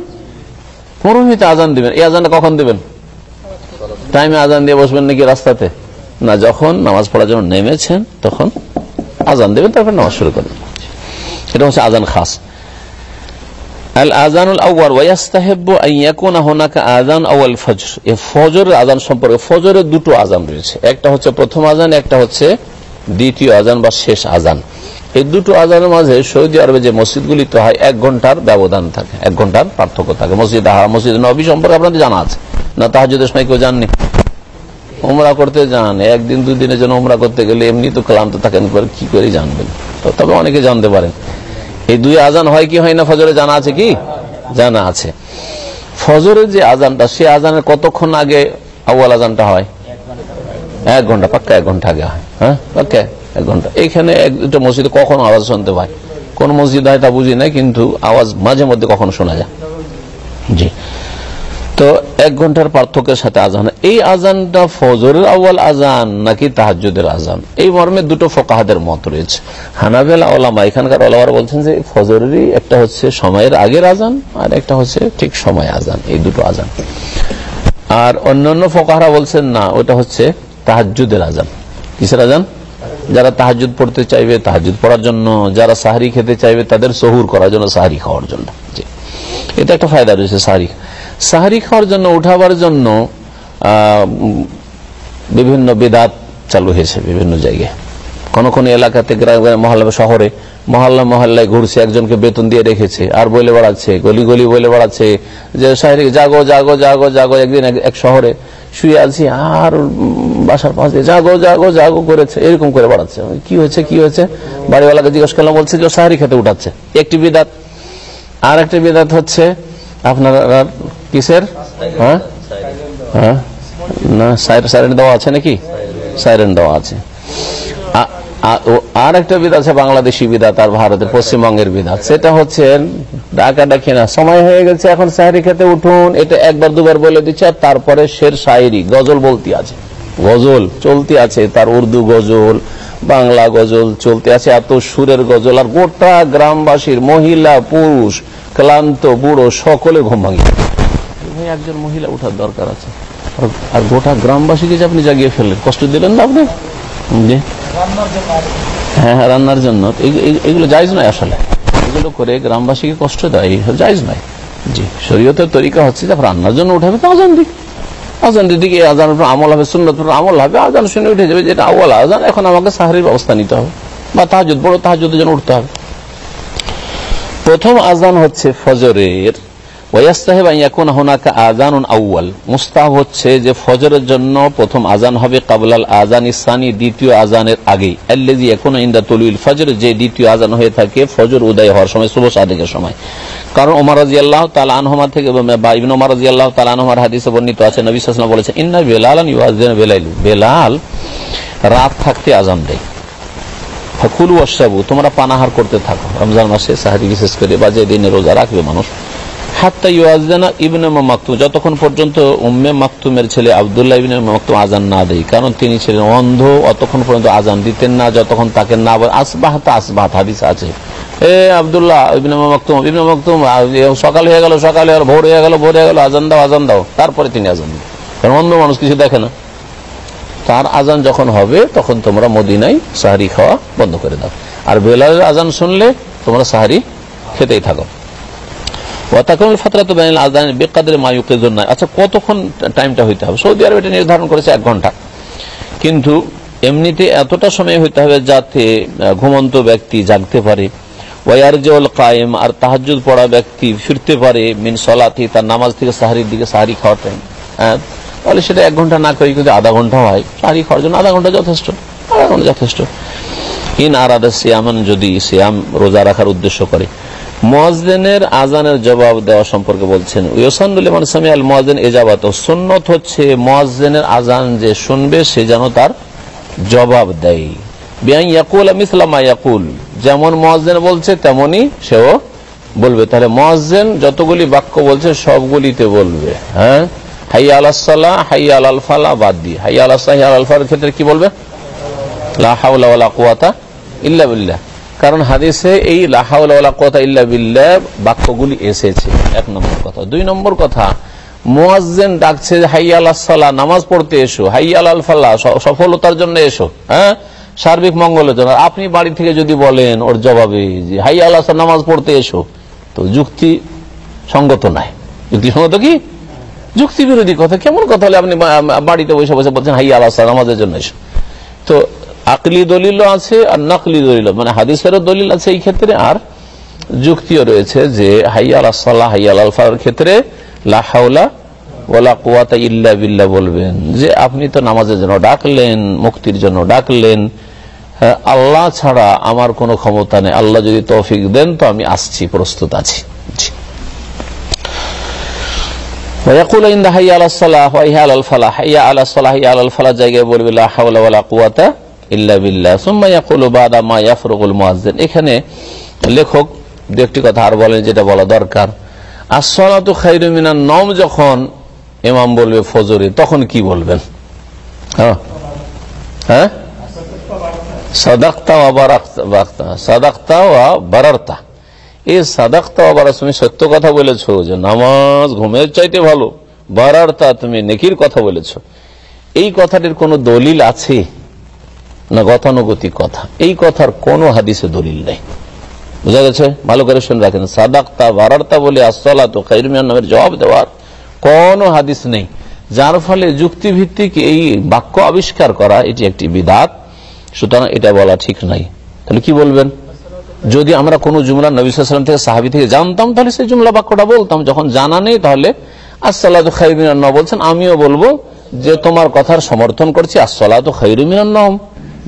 মরুভূমিতে আজান দিবেন। এই আজানটা কখন দিবেন? টাইমে আজান দিয়ে বসবেন নাকি রাস্তাতে? না, যখন নামাজ পড়ার জন্য নেমেছেন, তখন আজান দেবেন, তারপর নামাজ শুরু করবেন। এটা হচ্ছে আজান খাস। ফজরের আজান সম্পর্কে ফজরের দুটো আজান রয়েছে। একটা হচ্ছে প্রথম আজান একটা হচ্ছে দ্বিতীয় আজান বা শেষ আজান এই দুটো আজানের মাঝে সৌদি আরবে যে মসজিদগুলিতে হয় এক ঘণ্টার ব্যবধান থাকে, এক ঘণ্টার পার্থক্য থাকে। মসজিদ আহা মসজিদ নবী সম্পর্কে আপনাদের জানা আছে। না তাহাজুদের সময় কেউ জাননি? ওমরা করতে যান, একদিন, দুদিনের জন্য ওমরা করতে গেলে এমনি তো ক্লান্ত থাকেন কি করে জানবেন? তবে অনেকে জানতে পারেন। এই দুই আজান হয় কি, হয় না, ফজরে জানা আছে কি? জানা আছে। ফজরের যে আজানটা, সে আজানের কতক্ষণ আগে আউয়াল আজানটা হয়? এক ঘণ্টা, পাক্কা এক ঘণ্টা আগে হয়। হ্যাঁ? এক ঘণ্টা। এখানে এক, দুটো মসজিদে কখনো আওয়াজ শুনতে পায়। কোন মসজিদ হয় তা বুঝি না কিন্তু আওয়াজ মাঝে মধ্যে কখনো শোনা যায়। জি। তো এক ঘণ্টার পার্থক্যের সাথে আজান। এই আজানটা ফজরের আউ্য়াল আজান নাকি তাহাজুদের আজান? এই মর্মে দুটো ফোকাহাদের মত রয়েছে। হানাবেলা ওলামা এখানকার ওলামারা বলছেন যে ফজরেরই একটা হচ্ছে সময়ের আগের আজান আর একটা হচ্ছে ঠিক সময় আজান, এই দুটো আজান। আর অন্যান্য ফোকাহারা বলছেন না, ওটা হচ্ছে তাহাজুদের আজান। কিসের আজান? যারা তাহাজুদ পড়তে চাইবে তাহাজুদ পড়ার জন্য, যারা সাহারি খেতে চাইবে তাদের সহুর করার জন্য, সাহারি খাওয়ার জন্য। এটা একটা ফায়দা রয়েছে সাহারি। সাহারি খাওয়ার জন্য, উঠাবার জন্য বিভিন্ন বেদাত চালু হয়েছে বিভিন্ন জায়গায়। কোন কোন এলাকাতে, গ্রামে মহল্লা, শহরে মহল্লা, মহল্লায় ঘুরছে, একজনকে বেতন দিয়ে রেখেছে, আর বলে বেড়াচ্ছে, গলি গলি বলে বেড়াচ্ছে, যে সাহারি, জাগো জাগো জাগো জাগো, একদিন এক শহরে শুয়ে আছি, আর বাসার পাশে, জাগো জাগো জাগো, করেছে, এরকম করে বেড়াচ্ছে। কি হয়েছে কি হয়েছে? বাড়িওয়ালাকে জিজ্ঞেস করলাম, বলছে যে সাহারি খেতে উঠাচ্ছে। একটি বিদাত। আর একটি বিদাত হচ্ছে, আপনার কিসের? হ্যাঁ? হ্যাঁ? না সাইরেন দেওয়া আছে নাকি? সাইরেন দেওয়া আছে। আর একটা বিদ আছে বাংলাদেশি বিদাত আর ভারতের পশ্চিমবঙ্গের বিদাত সেটা হচ্ছে ডাকা ডাকি না। সময় হয়ে গেছে, এখন সাহারি খেতে উঠুন। এটা একবার, দুবার বলে দিচ্ছে, আর তারপরে শের শায়রি গজল বলতে আছে। গজল চলতে আছে, তার উর্দু গজল, বাংলা গজল চলতে আছে, এত সুরের গজল। আর গোটা গ্রামবাসীর মহিলা, পুরুষ, ক্লান্ত বুড়ো, সকলে ঘুম ভাঙি একজন মহিলা উঠার দরকার আছে। আর গোটা গ্রামবাসীকে যে আপনি জাগিয়ে ফেললেন, কষ্ট দিলেন না আপনি? হ্যাঁ হ্যাঁ রান্নার জন্য। এগুলো জায়জ নয় আসলে। এগুলো করে গ্রামবাসীকে কষ্ট দেয় জায়জ নয়। জি, শরীয়তের তরিকা হচ্ছে যে রান্নার জন্য উঠাবে তো আজান দিক। আজান দিকে আজান আমল হবে সুন্নত আমল হবে, আজান শুনে উঠে যাবে, যেটা আওয়াল আজান, এখন আমাকে সাহারির ব্যবস্থা নিতে হবে। বা তাহাজুদ বড় তাহাজুদের জন্য উঠতে হবে। প্রথম আজান হচ্ছে ফজরের। হচ্ছে যে ফজরের জন্য প্রথম আজান হবে কাবলাল দ্বিতীয় আজানের আগে এখন ইন্দা তলিল ফজর, যে দ্বিতীয় আজান হয়ে থাকে ফজর উদয় হওয়ার সময় সময়। কারণ আল্লাহ থেকে আল্লাহ হাদিসে বর্ণিত আছে বেলাল বেলাইল বেলাল রাত থাকতে দেয়। তোমরা পানাহার করতে থাকো। রমজান মাসে সাহারি বিশেষ করে বা যে দিনে রোজা রাখবে মানুষ। হাত্তা ইউআজানা ইবনে মাকতুম, যতক্ষণ পর্যন্ত উম্মে মাকতুমের ছেলে আবদুল্লাহ ইবনে মাকতুম আজান না দেয়, কারণ তিনি ছিলেন অন্ধ, অতক্ষণ পর্যন্ত আজান দিতেন না, যতক্ষণ তাকে না বলে, আসবাহতা আসবাহ হাদিস আছে। এ আবদুল্লাহ ইবনে মাকতুম ইবনে মাকতুম সকাল হয়ে গেল, সকাল হয়ে গেল ভোর হয়ে গেল, ভোর হয়ে গেল আজান দাও আজান দাও, তারপরে তিনি আজান দেন। কারণ অন্ধ মানুষ কিছু দেখে না। তার আজান যখন হবে, তখন তোমরা মদিনায় সাহারি খাওয়া বন্ধ করে দাও। আর বেলালের আজান শুনলে তোমরা সাহারি খেতেই থাকো। আচ্ছা কতক্ষণ টাইমটা হইতে হবে? সৌদি আরব নির্ধারণ করেছে এক ঘণ্টা। কিন্তু এমনিতে এতটা সময় হইতে হবে যাতে ঘুমন্ত ব্যক্তি জাগতে পারে। ওয়ারজল কায়েম, আর তাহাজুদ পড়া ব্যক্তি ফিরতে পারে মিন সলাতি, তার নামাজ থেকে সাহারির দিকে সাহারি খাওয়ার টাইম হ্যাঁ? তাহলে সেটা এক ঘণ্টা না করে কিন্তু আধা ঘণ্টা হয়। সাহারি খাওয়ার জন্য আধা ঘণ্টা যথেষ্ট। আধা ঘণ্টা যথেষ্ট। ইন আর আদা সিয়ামান, যদি সিয়াম রোজা রাখার উদ্দেশ্য করে। মজদিনের আজানের জবাব দেওয়া সম্পর্কে বলছেন এজাবাত। সুন্নত হচ্ছে মজদিনের আজান যে শুনবে, সে যেন তার জবাব দেয়। যেমন মহাজেন বলছে, তেমনি সেও বলবে। তাহলে মহাজেন যতগুলি বাক্য বলছে, সবগুলিতে বলবে হ্যাঁ? হাইয়া আলাহ হাইয়া আল ফালা বাদ দিয়ে। হাইয়া আল্লাহ হাইয়া আল ফালার ক্ষেত্রে কি বলবে? ইল্লা বিল্লাহ। কারণ হাদিসে এই লা হাওলা ওয়ালা কুওয়াতা ইল্লা বিল্লাহ বাক্যগুলি এসেছে। এক নম্বর কথা। দুই নম্বর কথা, মুয়াজ্জিন ডাকছে যে, হাইয়া আলাস সালাহ, নামাজ পড়তে এসো। হাইয়া আল ফালাহ, স- সফলতার জন্য এসো। হ্যাঁ? সার্বিক মঙ্গলের জন্য। আপনি বাড়ি থেকে যদি বলেন, ওর জবাবে যে, হাইয়া আল্লাহ নামাজ পড়তে এসো। তো যুক্তি সঙ্গত নাই। যুক্তি সঙ্গত কি? যুক্তি বিরোধী কথা। কেমন কথা হলে আপনি বাড়িতে বসে বসে বলছেন, হাইয়া আল্লাহ নামাজের জন্য এসো। তো আকলি দলিল আছে আর নকলি দলিল মানে হাদিসেরও দলিল আছে এই ক্ষেত্রে, আর যুক্তিও রয়েছে যে হাইয়াল আসাল্লাহ হাইয়াল আলফার ক্ষেত্রে লাহাউলা ওলা কুয়াতা ইল্লা বিল্লা বলবেন যে আপনি তো নামাজের জন্য ডাকলেন, মুক্তির জন্য ডাকলেন। হ্যাঁ, আল্লাহ ছাড়া আমার কোনো ক্ষমতা নেই। আল্লাহ যদি তৌফিক দেন তো আমি আসছি, প্রস্তুত আছি। জায়গায় বলবে ইল্লা এখানে লেখক দু একটি কথা আর বলেন যেটা বলা দরকার। আসসালাতু খাইরু নম যখন ইমাম বলবে ফজরে, তখন কি বলবেন? হ্যাঁ। হ্যাঁ? তুমি সত্য কথা বলেছ যে নামাজ ঘুমের চাইতে ভালো তুমি নেকির কথা এই কথাটির কোনো দলিল আছে? না গতানুগতিক কথা। এই কথার কোনো হাদিসে দলিল নেই। বুঝা গেছে? ভালো করে শুনে রাখেন। সাদাক্তা বারার্তা বলে আসলা তো খাইরমিয়ান নামের জবাব দেওয়ার কোন হাদিস নেই। যার ফলে যুক্তিভিত্তিক এই বাক্য আবিষ্কার করা এটি একটি বিদাত। সুতরাং এটা বলা ঠিক নাই। তাহলে কি বলবেন? যদি আমরা কোনো জুমলা নবী সাল্লাম থেকে সাহাবি থেকে জানতাম, তাহলে সেই জুমলা বাক্যটা বলতাম। যখন জানা নেই, তাহলে আসসালাত খাইরুমিনান বলছেন, আমিও বলব যে তোমার কথার সমর্থন করছি আসসালাত খাইরুমিনান নম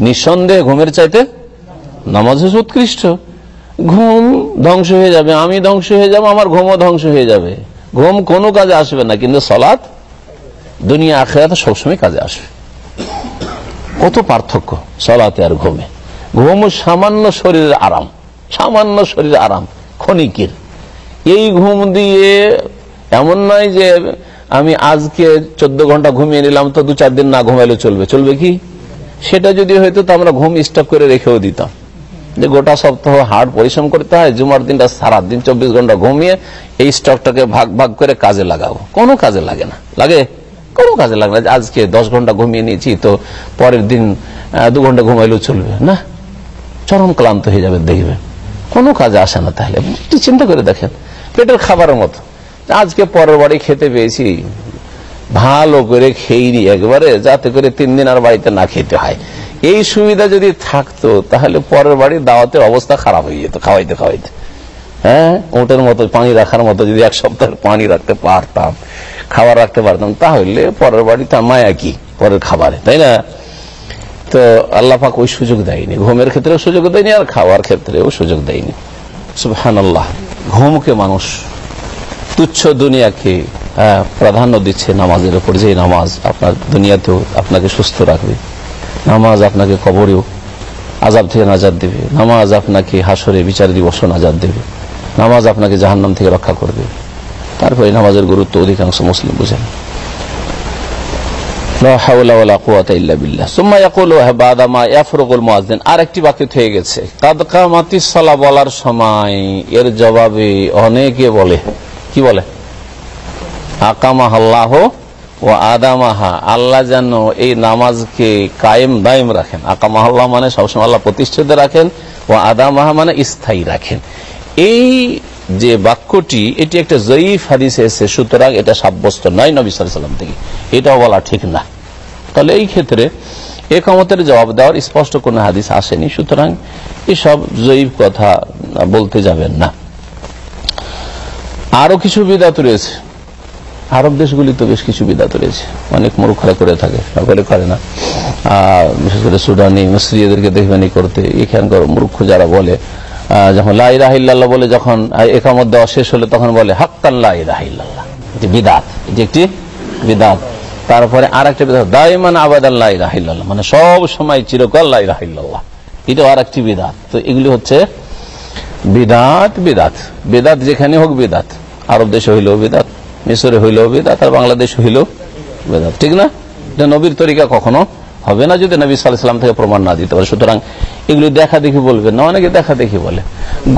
নিঃসন্দেহে ঘুমের চাইতে নামাজ হচ্ছে উৎকৃষ্ট। ঘুম ধ্বংস হয়ে যাবে, আমি ধ্বংস হয়ে যাব, আমার ঘুমও ধ্বংস হয়ে যাবে। ঘুম কোনো কাজে আসবে না, কিন্তু সলাৎ দুনিয়া আখেরাতে সবসময় কাজে আসবে। কত পার্থক্য সলাতে আর ঘুমে। ঘুম সামান্য শরীরের আরাম, সামান্য শরীরের আরাম, ক্ষণিকের। এই ঘুম দিয়ে এমন নয় যে আমি আজকে চোদ্দ ঘণ্টা ঘুমিয়ে নিলাম, তো দু চার দিন না ঘুমাইলে চলবে। চলবে কি? সেটা যদি হয়তো তো আমরা ঘুম স্টপ করে রেখেও দিতাম। যে গোটা সপ্তাহ হার্ড পরিশ্রম করতে হয়, জুমার দিনটা সারা দিন চব্বিশ ঘণ্টা ঘুমিয়ে এই স্টকটাকে ভাগ ভাগ করে কাজে লাগাবো। কোনো কাজে লাগে না। লাগে? কোনো কাজে লাগে না। আজকে দশ ঘণ্টা ঘুমিয়ে নিয়েছি, তো পরের দিন দু ঘণ্টা ঘুমাইলেও চলবে। না। চরম ক্লান্ত হয়ে যাবে, দেখবে। কোনো কাজে আসে না তাহলে। একটু চিন্তা করে দেখেন। পেটের খাবারের মতো। আজকে পরের বাড়ি খেতে পেয়েছি। ভালো করে খেয়ে নি একবারে যাতে করে তিন দিন আর বাড়িতে না খেতে হয়। এই সুবিধা যদি থাকতো, তাহলে পরের বাড়ির দাওয়াতের অবস্থা খারাপ হয়ে যেত, খাওয়াইতে খাওয়াইতে। হ্যাঁ? ওটার মতো পানি রাখার মতো যদি এক সপ্তাহের পানি রাখতে পারতাম, খাবার রাখতে পারতাম, তাহলে পরের বাড়িতে মায়া কি? পরের খাবারে, তাই না? তো আল্লাহ পাক ওই সুযোগ দেয়নি। ঘুমের ক্ষেত্রেও সুযোগ দেয়নি আর খাওয়ার ক্ষেত্রেও সুযোগ দেয়নি। সুবহান আল্লাহ ঘুমকে মানুষ তুচ্ছ দুনিয়াকে প্রাধান্য দিচ্ছে নামাজের উপর যে নামাজ আপনার দুনিয়াতেও আপনাকে সুস্থ রাখবে। নামাজ আপনাকে কবরেও আজাব থেকে নাজাদ দেবে। নামাজ আপনাকে হাসরে বিচার দিবস নাজাদ দেবে। নামাজ আপনাকে জাহান্নাম থেকে রক্ষা করবে। তারপরে নামাজের গুরুত্ব অধিকাংশ মুসলিম বুঝেন। আরেকটি বাক্য থেকে গেছে। বলার সময় এর জবাবে অনেকে বলে। কি বলে? আকামাহ আল্লাহ ও আদামাহা। আল্লাহ যেন এই নামাজকে কায়েম দায়েম রাখেন। আকামাহ আল্লাহ মানে সবসময় আল্লাহ প্রতিষ্ঠিত রাখেন ও আদামাহা মানে স্থায়ী রাখেন। এই যে বাক্যটি, এটি একটা জয়ীফ হাদিসে এসে সুতরাং এটা সাব্যস্ত নয় নবী সাল্লাম থেকে। এটাও বলা ঠিক না। তাহলে এই ক্ষেত্রে একামতের জবাব দেওয়ার স্পষ্ট কোন হাদিস আসেনি, সুতরাং এসব জয়ীফ কথা বলতে যাবেন না। আরও কিছু বিদাত রয়েছে। আরব দেশগুলি তো বেশ কিছু বিদাত রয়েছে। অনেক মূর্খরা করে থাকে সকলে করে না। বিশেষ করে সুডানি মিস্ত্রি এদেরকে দেখবেন করতে, এখানকার মূর্খ যারা বলে যখন লাই রাহিল্লাহ বলে যখন একামত দেওয়া শেষ হলে তখন বলে, হাক্কান লাই রাহিল্লাহ এটি বিদাত, এটি একটি বিদাত। তারপরে আর একটা বিদাত, দাইমান আবাদ আল্লাহ মানে সব সময় চিরকাল লাই রাহিল্লাহ এটাও আর একটি বিদাত। তো এগুলি হচ্ছে বিদাত বিদাত। বেদাত যেখানে হোক বেদাত। আরব দেশে হইলেও বেদাত। মিশরে হইল বেদাত আর বাংলাদেশ হইল বেদাত। ঠিক না? নবীর তরিকা কখনো হবে না যদি নবী সাল্লাম থেকে প্রমাণ না দিতে পারে। সুতরাং এগুলি দেখা দেখি বলবেন না অনেকে দেখা দেখি বলে।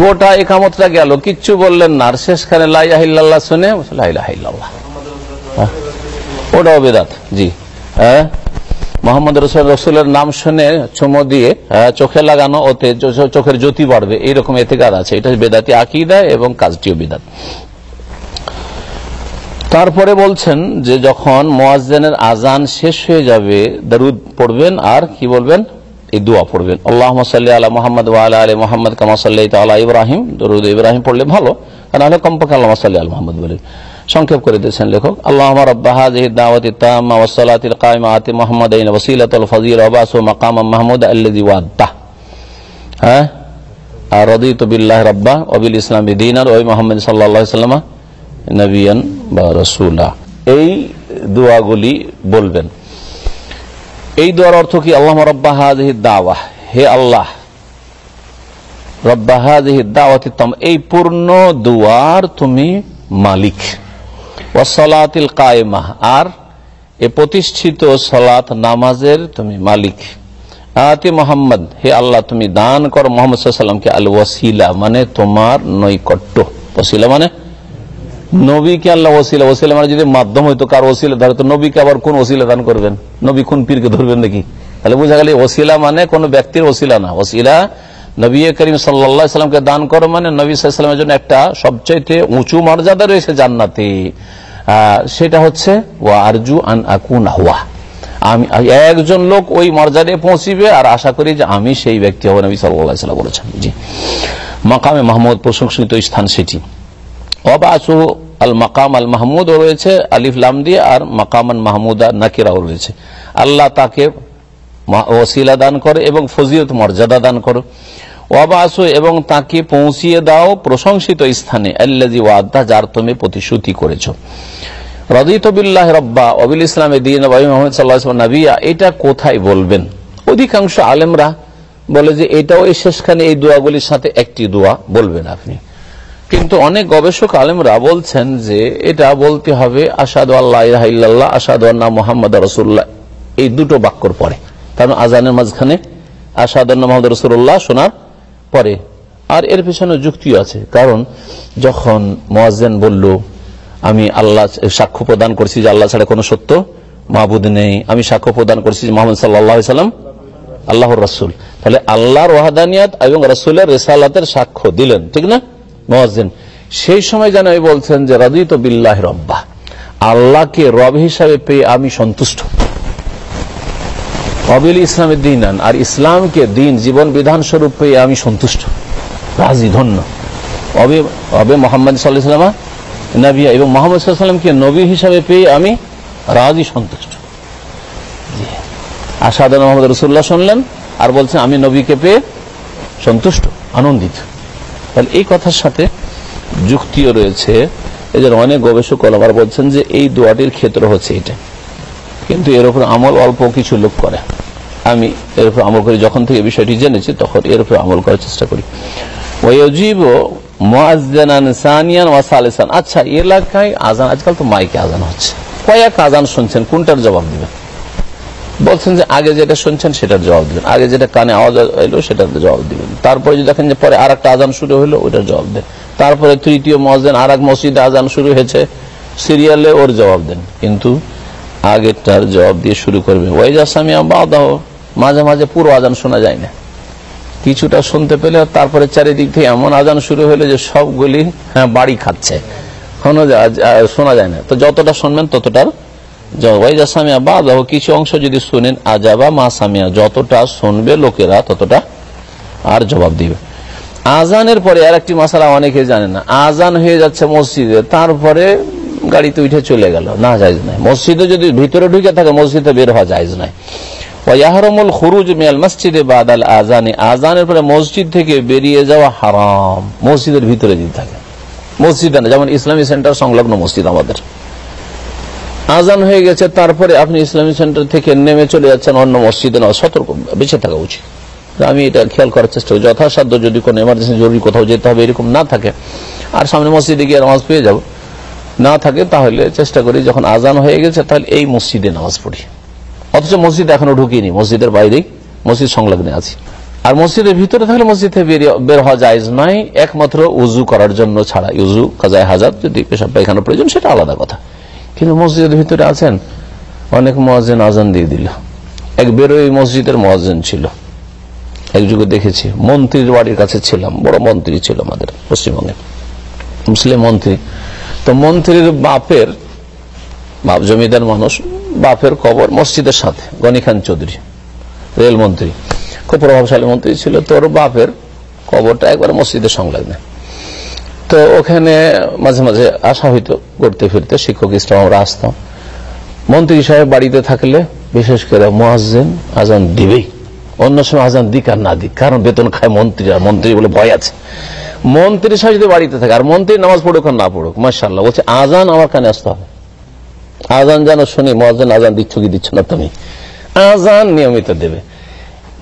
গোটা একামতটা গেল কিচ্ছু বললেন না আর শেষখানে লাইল্লাহ শুনে লাইল্লাহ ওটাও বেদাত জি। হ্যাঁ? মোহাম্মদ রসুল রসুলের নাম শুনে চুমো দিয়ে হ্যাঁ, চোখে লাগানো ওতে চোখের জ্যোতি বাড়বে এইরকম এতেকার আছে। এটা বেদাতি আকিদা এবং কাজটিও বেদাত। তারপরে বলছেন যে যখন মোয়াজ্জেনের আজান শেষ হয়ে যাবে, দারুদ পড়বেন আর কি বলবেন? এই দোয়া পড়বেন। আল্লাহ সাল্লি আলা মোহাম্মদ ওয়ালা আলী মোহাম্মদ কামা সাল্লাহ তালা ইব্রাহিম। দরুদ ইব্রাহিম পড়লে ভালো আর নাহলে কমপক্ষে আল্লাহ সাল্লি আল মোহাম্মদ বলে। সংক্ষেপ করে দিয়েছেন লেখক আল্লাহ রব্বাহা দাওয়াতি তাম্মা ওয়াসসালাতিল কায়মা আতি মুহাম্মাদাইন ওয়াসিলাতুল ফাজিল ওয়াবাসু মাকাম মাহমুদ আল্লাযী ওয়াদ্দা হ্যাঁ? আর রদিত বিল্লাহ রব্বা ওবিল ইসলাম দিন আর ওই মোহাম্মদ সাল্লাহ সাল্লামা নবিয়ান বা রসুলা। এই দোয়াগুলি বলবেন। এই দোয়ার অর্থ কি? আল্লাহ রব্বা হাজহি দাওয়া। হে আল্লাহ এই পূর্ণ দুয়ার তুমি মালিক। আর এ প্রতিষ্ঠিত সলাত নামাজের তুমি মালিক। আতি মোহাম্মদ, হে আল্লাহ, তুমি দান করো মোহাম্মদ সাল্লামকে আল ওয়াসিলা মানে তোমার নৈকট্য। ওসিলা মানে নবীকে আল্লাহ ওসিলা ওসিলা মানে যদি মাধ্যম হইতো কার ওসিলা ধরে তো নবীকে আবার কোন ওসিলা দান করবেন? নবী কোন পীরকে ধরবেন নাকি? তাহলে বোঝা গেল ওসিলা মানে কোন ব্যক্তির ওসিলা না। ওসিলা নবী করিম সাল্লা সাল্লামকে দান করো মানে নবী সাল্লামের জন্য একটা সবচাইতে উঁচু মর্যাদা রয়েছে জান্নাতে। সেটা হচ্ছে, ওয়া আন আমি, একজন লোক ওই মর্যাদায় পৌঁছিবে আর আশা করি যে আমি সেই ব্যক্তি হব, নবী সাল্লাহ সাল্লাম বলেছেন। জি। মাকামে মাহমুদ প্রশংসিত স্থান সেটি। অবাসু আল মাকাম আল মাহমুদ রয়েছে, আলিফ লাম দিয়ে, আর মাকাম মাকামান মাহমুদা নাকিরাও রয়েছে। আল্লাহ তাকে ওসিলা দান করে এবং ফজিলত মর্যাদা দান করো। ওয়াবাসু এবং তাকে পৌঁছিয়ে দাও প্রশংসিত স্থানে আল্লাজি ওয়াদা যার তুমি প্রতিশ্রুতি করেছ। রদিত বিল্লাহ রব্বা অবিল ইসলামে দিন মোহাম্মদ সাল্লাহ নবিয়া, এটা কোথায় বলবেন? অধিকাংশ আলেমরা বলে যে এটাও এই শেষখানে এই দোয়াগুলির সাথে একটি দোয়া বলবেন আপনি। কিন্তু অনেক গবেষক আলেমরা বলছেন যে এটা বলতে হবে আসাদ আল্লাহ ইল্লাল্লাহ আসাদ আল্লাহ মোহাম্মদ রসুল্লাহ এই দুটো বাক্যর পরে। কারণ আজানের মাঝখানে আসাদ মোহাম্মদ রসুল্লাহ শোনার পরে। আর এর পিছনে যুক্তিও আছে। কারণ যখন মোয়াজেন বলল, আমি আল্লাহ সাক্ষ্য প্রদান করছি যে আল্লাহ ছাড়া কোনো সত্য মাহবুদ নেই। আমি সাক্ষ্য প্রদান করছি যে মোহাম্মদ সাল্লাম আল্লাহর রাসুল। তাহলে আল্লাহর ওয়াহাদানিয়াত এবং রাসুলের রেসালাতের সাক্ষ্য দিলেন, ঠিক না? মোয়াজ্জেন, সেই সময় যেন বলছেন যে, রাদিত বিল্লাহ রব্বা, আল্লাহকে রব হিসাবে পেয়ে আমি সন্তুষ্ট। অবিল ইসলামের দিন আর ইসলামকে দিন, জীবন বিধান স্বরূপ পেয়ে আমি সন্তুষ্ট। রাজি, ধন্য। অবে মোহাম্মদ সাল্লাহ নবিয়া এবং মোহাম্মদ সাল্লামকে নবী হিসাবে পেয়ে আমি রাজি, সন্তুষ্ট। আর আসাদ মোহাম্মদ রসুল্লাহ শুনলেন আর বলছেন, আমি নবীকে পেয়ে সন্তুষ্ট, আনন্দিত। তাহলে এই কথার সাথে যুক্তিও রয়েছে। জন্য অনেক গবেষক আবার বলছেন যে এই দোয়াটির ক্ষেত্র হচ্ছে এটা। কিন্তু এর উপর আমল অল্প কিছু লোক করে। আমি এর উপর আমল করি, যখন থেকে বিষয়টি জেনেছি তখন এর উপর আমল করার চেষ্টা করি। ওয়জিব আচ্ছা এলাকায় আজান, আজকাল তো মাইকে আজান হচ্ছে। কয়েক আজান শুনছেন, কোনটার জবাব দিবেন? বলছেন যে আগে যেটা শুনছেন সেটার জবাব দিবেন। আগে যেটা কানে আওয়াজ এলো সেটার জবাব দিবেন। তারপরে যদি দেখেন যে পরে আর একটা আজান শুরু হলো ওইটার জবাব দেন। তারপরে তৃতীয় মসজিদ আর এক মসজিদে আজান শুরু হয়েছে, সিরিয়ালে ওর জবাব দেন। কিন্তু আগেরটার জবাব দিয়ে শুরু করবে। ওই আসামি বাদাহ, মাঝে মাঝে পুরো আজান শোনা যায় না। কিছুটা শুনতে পেলে তারপরে চারিদিক থেকে এমন আজান শুরু হলো যে সবগুলি হ্যাঁ বাড়ি খাচ্ছে। কোনো শোনা যায় না। তো যতটা শুনবেন ততটার ওয়াইজা সামিয়া বাদাহ, কিছু অংশ যদি শুনেন, আজাবা মা সামিয়া, যতটা শুনবে লোকেরা ততটা আর জবাব দিবে। আজানের পরে আর একটি মশালা অনেকে জানে না। আজান হয়ে যাচ্ছে মসজিদে, তারপরে গাড়িতে উঠে চলে গেল, না যাইজ নাই। মসজিদে যদি ভিতরে ঢুকে থাকে, মসজিদে বের হওয়া যাইজ নাই। ওয়াহরমুল খুরুজ মিয়াল মসজিদে বাদাল আজানে, আজানের পরে মসজিদ থেকে বেরিয়ে যাওয়া হারাম। মসজিদের ভিতরে যদি থাকে। মসজিদে না, যেমন ইসলামী সেন্টার সংলগ্ন মসজিদ আমাদের। আজান হয়ে গেছে, তারপরে আপনি ইসলামী সেন্টার থেকে নেমে চলে যাচ্ছেন অন্য মসজিদে না, সতর্ক, বেঁচে থাকা উচিত। আমি এটা খেয়াল করার চেষ্টা করি যথাসাধ্য যদি কোনো এমার্জেন্সি জরুরি কোথাও যেতে হবে, এরকম না থাকে, আর সামনে মসজিদে গিয়ে নামাজ পেয়ে যাব, না থাকে, তাহলে চেষ্টা করি যখন আজান হয়ে গেছে, তাহলে এই মসজিদে নামাজ পড়ি। অথচ মসজিদ এখনও ঢুকিনি, মসজিদের বাইরেই মসজিদ সংলগ্নে আছি। আর মসজিদের ভিতরে থাকলে মসজিদ থেকে বের হওয়া যায় নয়, একমাত্র উজু করার জন্য ছাড়া উজু কাজায় হাজার যদি পেশাব পায়খানা প্রয়োজন, সেটা আলাদা কথা। কিন্তু মসজিদের ভিতরে আছেন, অনেক মহাজেন আজান দিয়ে দিল। এক বেরোই মসজিদের মহাজেন ছিল। এক যুগে দেখেছি, মন্ত্রীর বাড়ির কাছে ছিলাম, বড় মন্ত্রী ছিল আমাদের পশ্চিমবঙ্গে মুসলিম মন্ত্রী। তো মন্ত্রীর বাপের, বাপ জমিদার মানুষ, বাপের কবর মসজিদের সাথে, গনি খান চৌধুরী রেলমন্ত্রী খুব প্রভাবশালী মন্ত্রী ছিল। তোর বাপের কবরটা একবার মসজিদের সংলগ্নে তো ওখানে মাঝে মাঝে আসা হইতো ঘুরতে ফিরতে শিক্ষক ইসলাম আমরা আসতাম মন্ত্রী সাহেব বাড়িতে থাকলে, বিশেষ করে মহাজেন আজান দিবেই। অন্য সময় আজান দিক আর না দিক, কারণ বেতন খায় মন্ত্রী, আর মন্ত্রী বলে ভয় আছে। মন্ত্রী সাহেব যদি বাড়িতে থাকে, আর মন্ত্রী নামাজ পড়ুক আর না পড়ুক মার্শাল্লাহ বলছে আজান আমার কানে আসতে হবে। আজান যেন শুনি মহাজন আজান দিচ্ছ কি দিচ্ছ না তুমি। আজান নিয়মিত দেবে।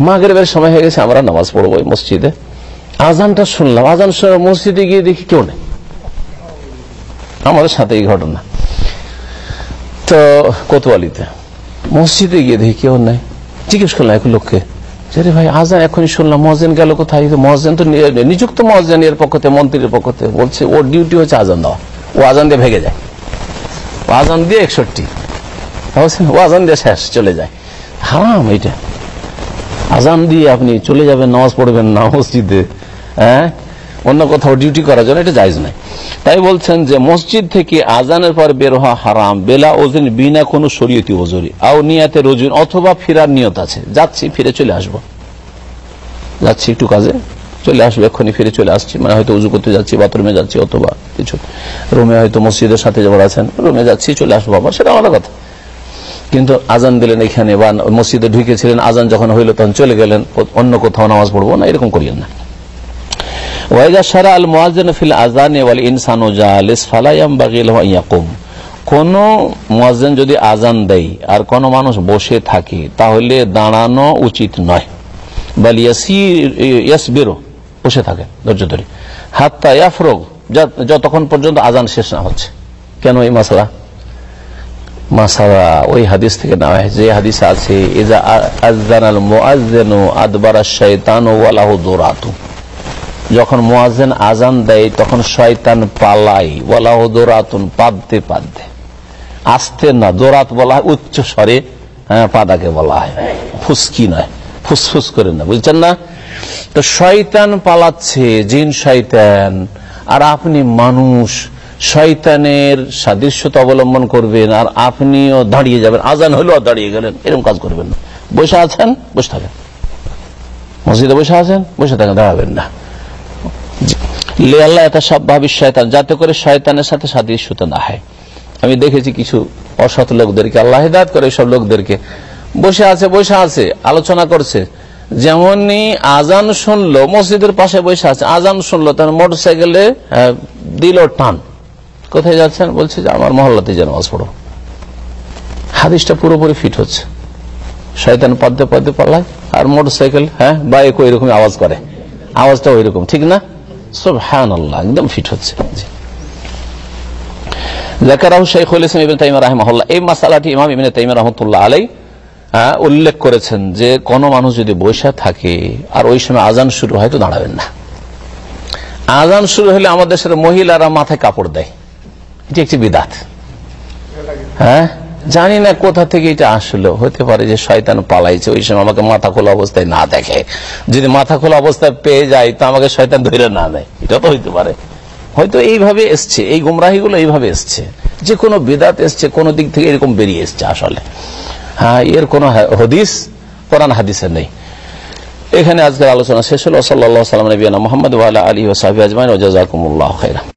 মাগরেবের সময় হয়ে গেছে, আমরা নামাজ পড়ব মসজিদে। আজানটা শুনলাম। আজান মসজিদে গিয়ে দেখি কেউ নেই। আমাদের সাথে এই ঘটনা। তো কোতোয়ালিতে মসজিদে গিয়ে দেখি কেউ নেই। জিজ্ঞেস করলাম এক লোককে, যে ভাই, আজান এখনই শুনলাম মহাজেন গেল কোথায়? মহাজেন তো নিযুক্ত মহাজেন এর পক্ষতে মন্ত্রীর পক্ষতে বলছে, ওর ডিউটি হচ্ছে আজান দেওয়া। ও আজান দিয়ে ভেঙে যায়। ও আজান দিয়ে একষট্টি। ও আজান দিয়ে শেষ, চলে যায়। হারাম এটা। আজান দিয়ে আপনি চলে যাবেন, নামাজ পড়বেন না মসজিদে। হ্যাঁ? অন্য কোথাও ডিউটি করার জন্য এটা জায়জ নাই তাই বলছেন যে মসজিদ থেকে আজানের পর বের হওয়া হারাম, বেলা ওজন বিনা কোনো শরীয়তি ওজরি। আও নিয়াতে রোজন অথবা ফিরার নিয়ত আছে। যাচ্ছি, ফিরে চলে আসব। যাচ্ছি একটু কাজে, চলে আসব, এক্ষুনি ফিরে চলে আসছি। মানে হয়তো উজু করতে যাচ্ছি, বাথরুমে যাচ্ছি অথবা কিছু। রুমে হয়তো মসজিদের সাথে যাবার আছেন, রুমে যাচ্ছি, চলে আসব আবার, সেটা আমার কথা। কিন্তু আজান দিলেন এখানে বা মসজিদে ঢুকেছিলেন, আজান যখন হইল তখন চলে গেলেন, অন্য কোথাও নামাজ পড়ব না, এরকম করিয়েন না। ওয়াইদা সারা আল মুয়াজ্জিন ফিল আযানে ওয়াল ইনসানু জালিস ফালা ইয়ামবাগি লাহু আন ইয়াকুম কোন মুয়াজ্জিন যদি আজান দেয় আর কোন মানুষ বসে থাকে, তাহলে দাঁড়ানো উচিত নয়। বল ইয়াসবিরু, বসে থাকে ধৈর্য ধরে। হাত্তা ইয়াফরুগ, যত- যতক্ষণ পর্যন্ত আজান শেষ না হচ্ছে। কেন এই মাসলা? মাসালা ওই হাদিস থেকে নেওয়া হয়েছে, যে হাদিস আছে, ইজা আজান আল মুআজ্জিনু আদবারা শাইতানু ওয়ালাহু দুরাতু। যখন মোয়াজেন আজান দেয় তখন শয়তান পালাই বলা ও দোরাতুন পাদতে পাদতে। আস্তে না দোরাত বলা হয় উচ্চ স্বরে হ্যাঁ, পাদাকে বলা হয়। ফুসকি নয় ফুসফুস করে না বুঝছেন না? তো শয়তান পালাচ্ছে জিন শয়তান। আর আপনি মানুষ শয়তানের সাদৃশ্যতা অবলম্বন করবেন আর আপনিও দাঁড়িয়ে যাবেন। আজান হলেও দাঁড়িয়ে গেলেন এরকম কাজ করবেন না। বসে আছেন বসে থাকেন। মসজিদে বসে আছেন বসে থাকেন দাঁড়াবেন না। লে আল্লাহ এটা সব শয়তান, যাতে করে শয়তানের সাথে সাদৃশ্যতা না হয়। আমি দেখেছি কিছু অসৎ লোকদেরকে, আল্লাহ হিদায়ত করে সব লোকদেরকে। বসে আছে বসে আছে, আলোচনা করছে। যেমনই আজান শুনলো, মসজিদের পাশে বসে আছে, আজান শুনলো, তার মোটর সাইকেলে দিল টান। কোথায় যাচ্ছেন? বলছে যে, আমার মহল্লাতে যেন নামাজ পড়ো। হাদিসটা পুরোপুরি ফিট হচ্ছে। শয়তান পাদ্যে পাদ্যে পালায়, আর মোটর সাইকেল হ্যাঁ বাইক ওই রকম আওয়াজ করে। আওয়াজটা ওই রকম, ঠিক না? সব হ্যান আল্লাহ একদম ফিট হচ্ছে উল্লেখ করেছেন যে কোন মানুষ যদি বৈশা থাকে, আর ওই সময় আজান শুরু হয় তো দাঁড়াবেন না। আজান শুরু হলে আমাদের দেশের মহিলারা মাথায় কাপড় দেয়। এটি একটি বিদাত। হ্যাঁ? জানি না কোথা থেকে এটা আসলো। হতে পারে যে শয়তান পালাইছে, ওই সময় আমাকে মাথা খোলা অবস্থায় না দেখে। যদি মাথা খোলা অবস্থায় পেয়ে যায়, তো আমাকে শয়তান ধরে না দেয় এটা তো হইতে পারে। হয়তো এইভাবে এসছে, এই গুমরাহিগুলো এইভাবে এসছে। যে কোনো বেদাত এসছে, কোনো দিক থেকে এরকম বেরিয়ে এসছে আসলে। হ্যাঁ এর কোন হদিস, কোরআন হাদিসে নেই। এখানে আজকের আলোচনা শেষ হল। সাল্লাহ সাল্লাম, নবীনা মোহাম্মদ আলী ও ওসাহি আজমাইন ওজাকুমুল্লাহ খেরা